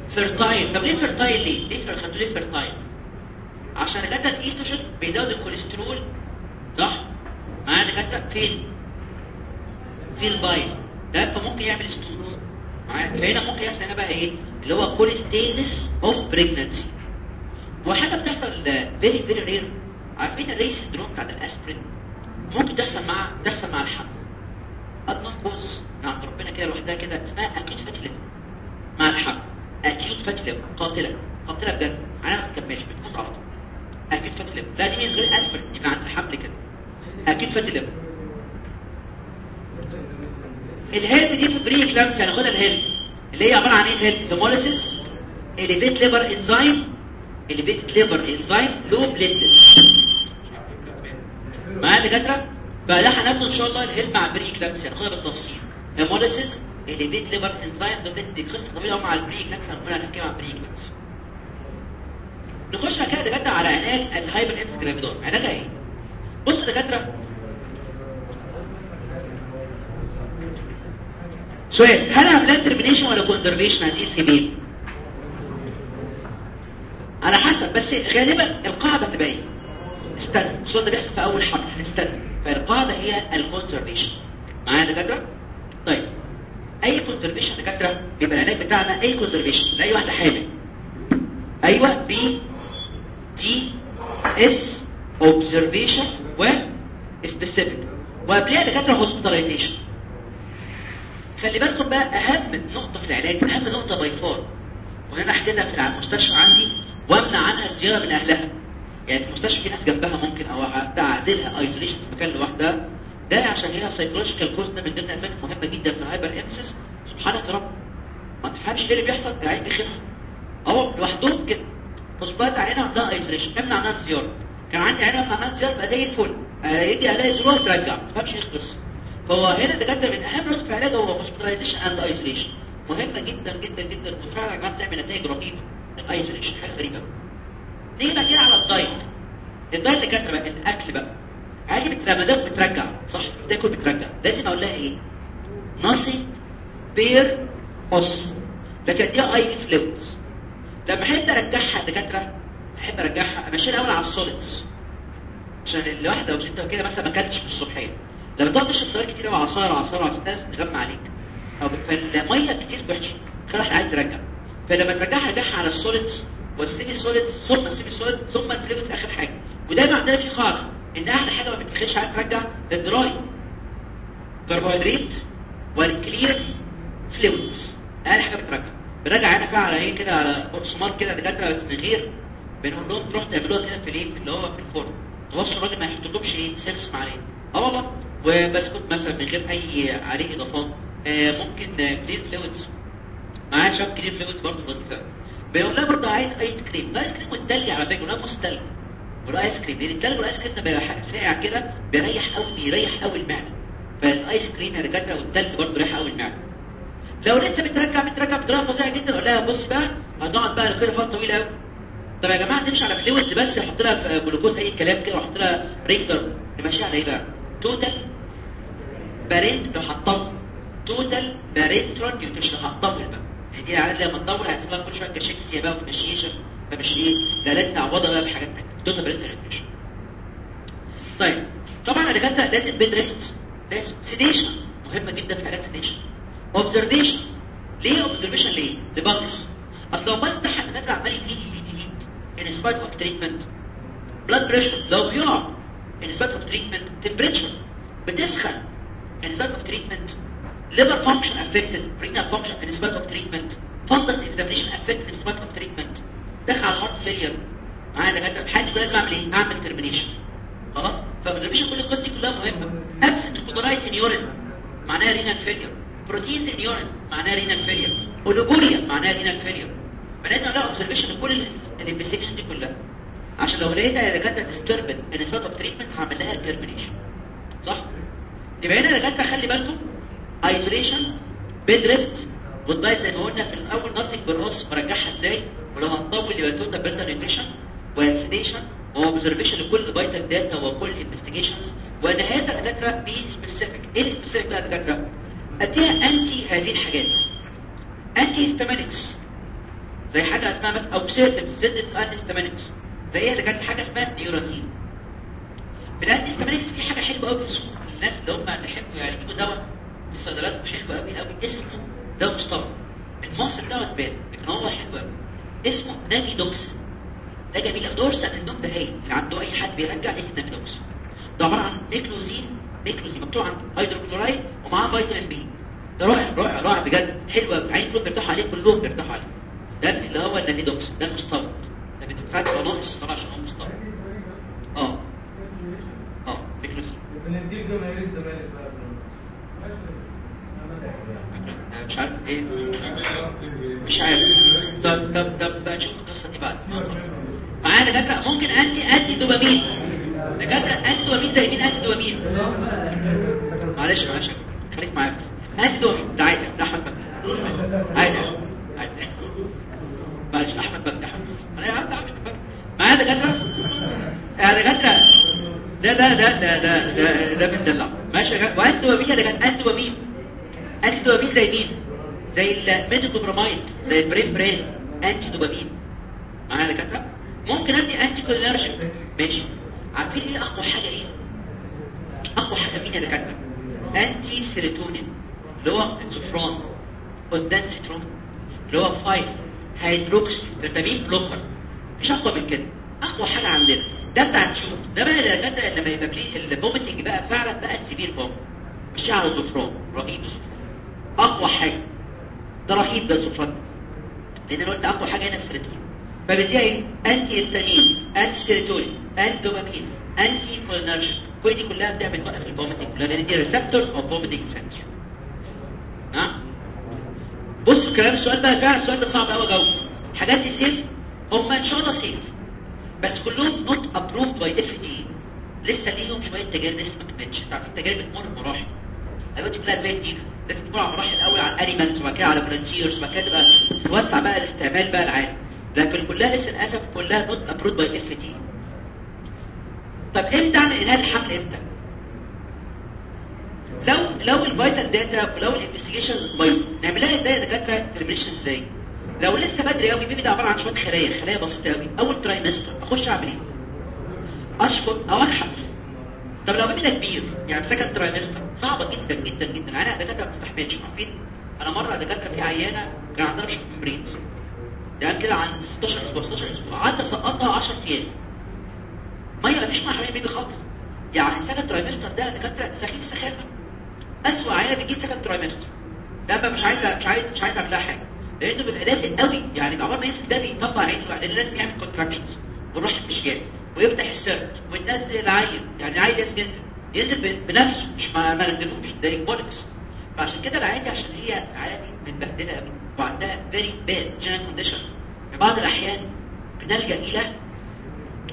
fertile طب ليه fertile ليه؟ ليه خدوا ليه fertile؟ عشان دكاترة الإيستروجين بيزود الكوليسترول صح؟ معايا دكاترة؟ فين؟ في ال bile. ده فممكن يعمل stones معايا؟ فهنا ممكن يحصل هنا بقى إيه؟ اللي هو cholestasis of pregnancy وحاجة بتحصل very very rare عارفين ال Reye syndrome بتاعت الأسبرين. ممكن تحصل مع تحصل مع الحمل. اضمن من عند ربنا كده لوحدها كده اسمها acute fatty liver مع الحمل. acute fatty liver قاتلة. قاتلة بجد. أنا ما بتكملش بتموت على طول. acute fatty لا دي من غير دي من عند الحمل كده. acute fatty liver ال HELLP دي في preeclampsia هناخدها ال HELLP اللي هي عبارة عن إيه؟ ال HELLP hemolysis elevated liver enzyme elevated liver enzyme low platelet معايا دكاترة؟ فده هناخد إن شاء الله ال HELLP مع preeclampsia هناخدها بالتفصيل. hemolysis elevated liver enzyme low platelet دي قصه طويله مع ال preeclampsia هنقولها هنحكي مع ال preeclampsia. نخش بعد كده دكاترة على علاج ال hyperemesis gravidarum علاجها إيه؟ بصوا يا دكاترة. سؤال هل أعملها termination ولا conservation هذه ال female على حسب بس غالبا القاعدة إيه استنى السؤال ده بيحصل في أول حمل هنستنى فالقاعدة هي ال conservation معايا يا دكاترة؟ طيب أي conservation دكاترة؟ بيبقى العلاج بتاعنا أي conservation لأي واحدة حامل. أيوه BTS observation و specific وقبلها دكاترة hospitalization خلي بالكم بقى أهم نقطة في العلاج أهم نقطة by far one أنا احجزها في المستشفى عندي وأمنع عنها الزيارة من أهلها. يعني في المستشفى في ناس جنبها ممكن أو أعزلها isolation في مكان لوحدها. ده عشان هي psychological cause ده من ضمن الأسباب المهمة جدا في ال hyperemesis سبحانك يا رب. ما تفهمش إيه اللي بيحصل العيال بيخف. أهو لوحدهم كده. hospitalization عيانة عندها isolation امنع عنها الزياره كان عندي عيانة امنع عنها زي الفل. آه، يجي الاقي زيارة ترجع ما تفهمش إيه القصة. فهو هنا دكاتره من أهم نقط في العلاج هو hospitalization and isolation مهمة جدا جدا جدا وفعلا يا جماعة بتعمل نتائج رهيبة. ال isolation حاجة غريبة. نيجي بقى على ال diet. ال diet دكاتره بقى الأكل بقى. عادي ده بترجع صح؟ بتاكل بترجع. لازم أقول لها إيه؟ Nothing per os لكن IV fluids لما احب ارجعها دكاتره احب ارجعها امشيها الأول على ال solids. عشان الواحدة لو انت كده مثلا ما أكلتش من الصبحيه لما تقعد تشرب سوائل كتير قوي عصاير عصاير عصاير تغمى عليك. أو فالميه كتير وحشه خلاص عايز ترجع. فلما ترجعها رجعها على ال solids وال semi solids ثم ال semi solids ثم ال fluids آخر حاجة. ودايما عندنا في قاعدة إن أحلى حاجة ما بتخليش عارف ترجع ال dry. carbohydrate وال clear fluids أقل حاجة بترجع. بنرجع هنا فيها على إيه كده على بقسماط كده دكاترة بس من غير بنقول لهم تروح تعملوها كده في الايه في اللي هو في الفرن. توصل الراجل ما يحطلكمش إيه سمسم عليه. آه والله. وبسكوت مثلا من غير اي عليه اضافات. آه ممكن clear fluids. معاه شوية clear fluids برضه لطيفه بيقول لها برضه عايز ايس كريم الايس كريم والتلج على فكرة لا مستلج. والايس كريم لأن التلج والايس كريم ده بيبقى حاجة ساقع كده بيريح قوي بيريح قوي المعدة. فالايس كريم يا دكاترة والتلج برضه بيريح قوي المعدة. لو لسه بترجع بترجع بطريقه فظيعه جدا أقول لها بص بقى هنقعد بقى كده فتره طويله قوي طب يا جماعة نمشي على fluids بس نحط لها جلوكوز أي كلام كده ونحط لها ringer. نمشي على إيه بقى؟ total parent لو حطيت total parenteral nutrition هتطول بقى. يعني دي عادة لما تطول هيحصل لها كل شوية cachexia بقى وتمشيشه فمش إيه لا لازم تعوضها بقى بحاجات تانية. total parenteral nutrition طيب طبعا يا دكاترة لازم bed rest لازم. sedation مهمة جدا في علاج sedation observation ليه observation ليه؟ ل pulse أصل لو pulse ده دكاتره عمال يزيد يزيد يزيد in spite of treatment blood pressure. لو بيقع in spite of treatment temperature بتسخن. In spite of treatment. Liver function affected. Renal function in spite of treatment. Fundus examination affected in spite of treatment. دخل على heart failure. معايا دكاترة؟ في حياتي لازم أعمل إيه؟ أعمل termination. خلاص؟ ف observation كل القصص دي كلها مهمة. absent chloride in urine معناها renal failure proteins in urine معناها renal failure oliguria معناها renal failure فلازم اعمل observation لكل ال investigation دي كلها. عشان لو لقيتها يا دكاترة disturbed in spite of treatment هعمل لها termination صح؟ يبقى هنا يا دكاترة خلي بالكم isolation bed rest وال diet زي ما قلنا في الأول نصك بالنص برجعها إزاي؟ ولو هنطول يبقى total parenteral nutrition و sedation و observation لكل vital data وكل investigations ونهايتها يا دكاترة بي specific إيه ال specific بقى يا اديها أنتي هذه الحاجات. antihistaminics زي حاجة اسمها مثلا اوكسيتيف زدت antihistaminics زي اللي كانت حاجة اسمها نيورازين في ال antihistaminics في حاجة حلوة قوي في السوق. الناس اللي هم اللي يحبوا يعني يجيبوا دواء في الصيدليات حلو قوي قوي اسمه دواء مصطفى. المصري دواء زباله لكن هو حلو قوي اسمه نافيدوكسين ده جميل قوي دورسن النوم ده هايل اللي عنده أي حد بيرجع إيه نافيدوكسين ده عبارة عن meclozine meclozine مكتوب عن hydrochloride ومعاه فيتامين B ده رائع رائع رائع بجد. حلو قوي عين كلهم بيرتاحوا عليه كلهم بيرتاحوا عليه. ده اللي هو النافيدوكسين ده مستورد نافيدوكسين ساعات يبقى ناقص طبعا عشان هو مستورد آه. آه. أنا مش عارف إيه. مش عارف. طب طب طب بقى نشوف القصة دي بعد. معانا دكاتره ممكن انتي أنتي دوبامين. دكاترة انتي دوبامين زي مين؟ انتي دوبامين معلش معلش. خليك معايا بس. انتي دوبامين ده عادي ده أحمد بكر. عادي عادي. معلش أحمد بكر أحمد أنا يا عم ده أحمد بكر. معايا دكاترة؟ يا دكاترة. ده ده ده ده ده ده ده بندلع ماشي يا جماعة و anti dopamine يا دكاترة؟ anti dopamine anti dopamine زي مين؟ زي الميتوكوبرامايد زي البريمبران. anti dopamine. معايا دكاترة؟ ممكن ادي anticholinergic ماشي. عارفين إيه أقوى حاجة إيه؟ أقوى حاجة مين يا دكاتره anti serotonin اللي هو الزفران وال ondansetron اللي هو 5 hydroxytryptamine blocker مش أقوى من كده أقوى حاجة عندنا. ده بتاع الشوت ده بقى يا دكاتره لما يبقى ال vomiting بقى فعلا بقى ال severe vomiting مش على الزفران رهيب الزفران. أقوى حاجة. ده رهيب ده الزفران. لأن أنا قلت أقوى حاجة هنا السيروتونين. فبديها إيه؟ antihistamine anti serotonin anti dopamine anticholinergic كل دي كلها بتعمل توقف ال vomiting لأن دي receptors of vomiting center ها؟ بصوا كلام السؤال بقى فعلا السؤال ده صعب قوي جاوبه الحاجات دي safe هم إن شاء الله safe بس كلهم not approved by FDA لسه ليهم شوية تجارب لسه ما كملتش انت عارفين التجارب بتمر بمراحل. دلوقتي كلها أدوية جديده لازم تمر على مراحل الأول على ال animals وبعد كده على volunteers وبعد كده تبقى توسع بقى الاستعمال بقى العام لكن كلها لسه للأسف كلها not approved by FDA طب إمتى اعمل انهاء الحمل إمتى؟ لو لو ال vital data ولو ال investigations بايظة نعملها إزاي؟ يا دكاتره termination إزاي؟ لو لسه بدري قوي baby ده عبارة عن شوية خلايا خلايا بسيطة قوي أول trimester أخش أعمل إيه؟ اشفط أو اكحت طب لو baby ده كبير يعني second trimester صعبة جدا جدا جدا. أنا دكاتره ما بتستحملش. عارفين؟ أنا مرة دكاترة في عيانة كان عندها rupture membranes ده كده عند 16 أسبوع 16 أسبوع. قعدت أسقطها 10 أيام. ميه ما فيش ميه حوالين ال baby خالص. يعني second trimester ده دكاترة سخيف سخافة. اسوء عيانه بتجي second trimester. ده بقى مش عايز مش عايز مش عايز اعمل لها حاجة. لأنه بيبقى لازق قوي يعني عقبال ما ينزل ده بيطلع عينه لأن لازم يعمل contractions والرحم مش جاي ويفتح ال cervix وينزل العيل. يعني العيل لازم ينزل. ينزل بنفسه مش ما, نزلوش ده ecbolics فعشان كده العيال دي عشان هي العيال دي متبهدلة قوي. وعندها very bad general condition في بعض الأحيان بنلجأ إلى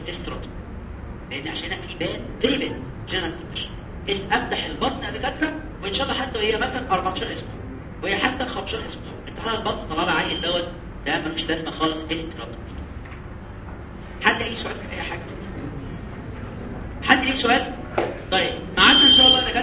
hysterotomy لأن عشان في very bad general condition افتح البطن يا دكاتره وإن شاء الله حتى وهي مثلا 14 أسبوع وهي حتى 15 أسبوع. أنت على البطن طلع لها عيل دوت ده ملوش لازمة خالص hysterotomy حد ليه سؤال في أي حاجة؟ حد ليه سؤال؟ طيب معانا إن شاء الله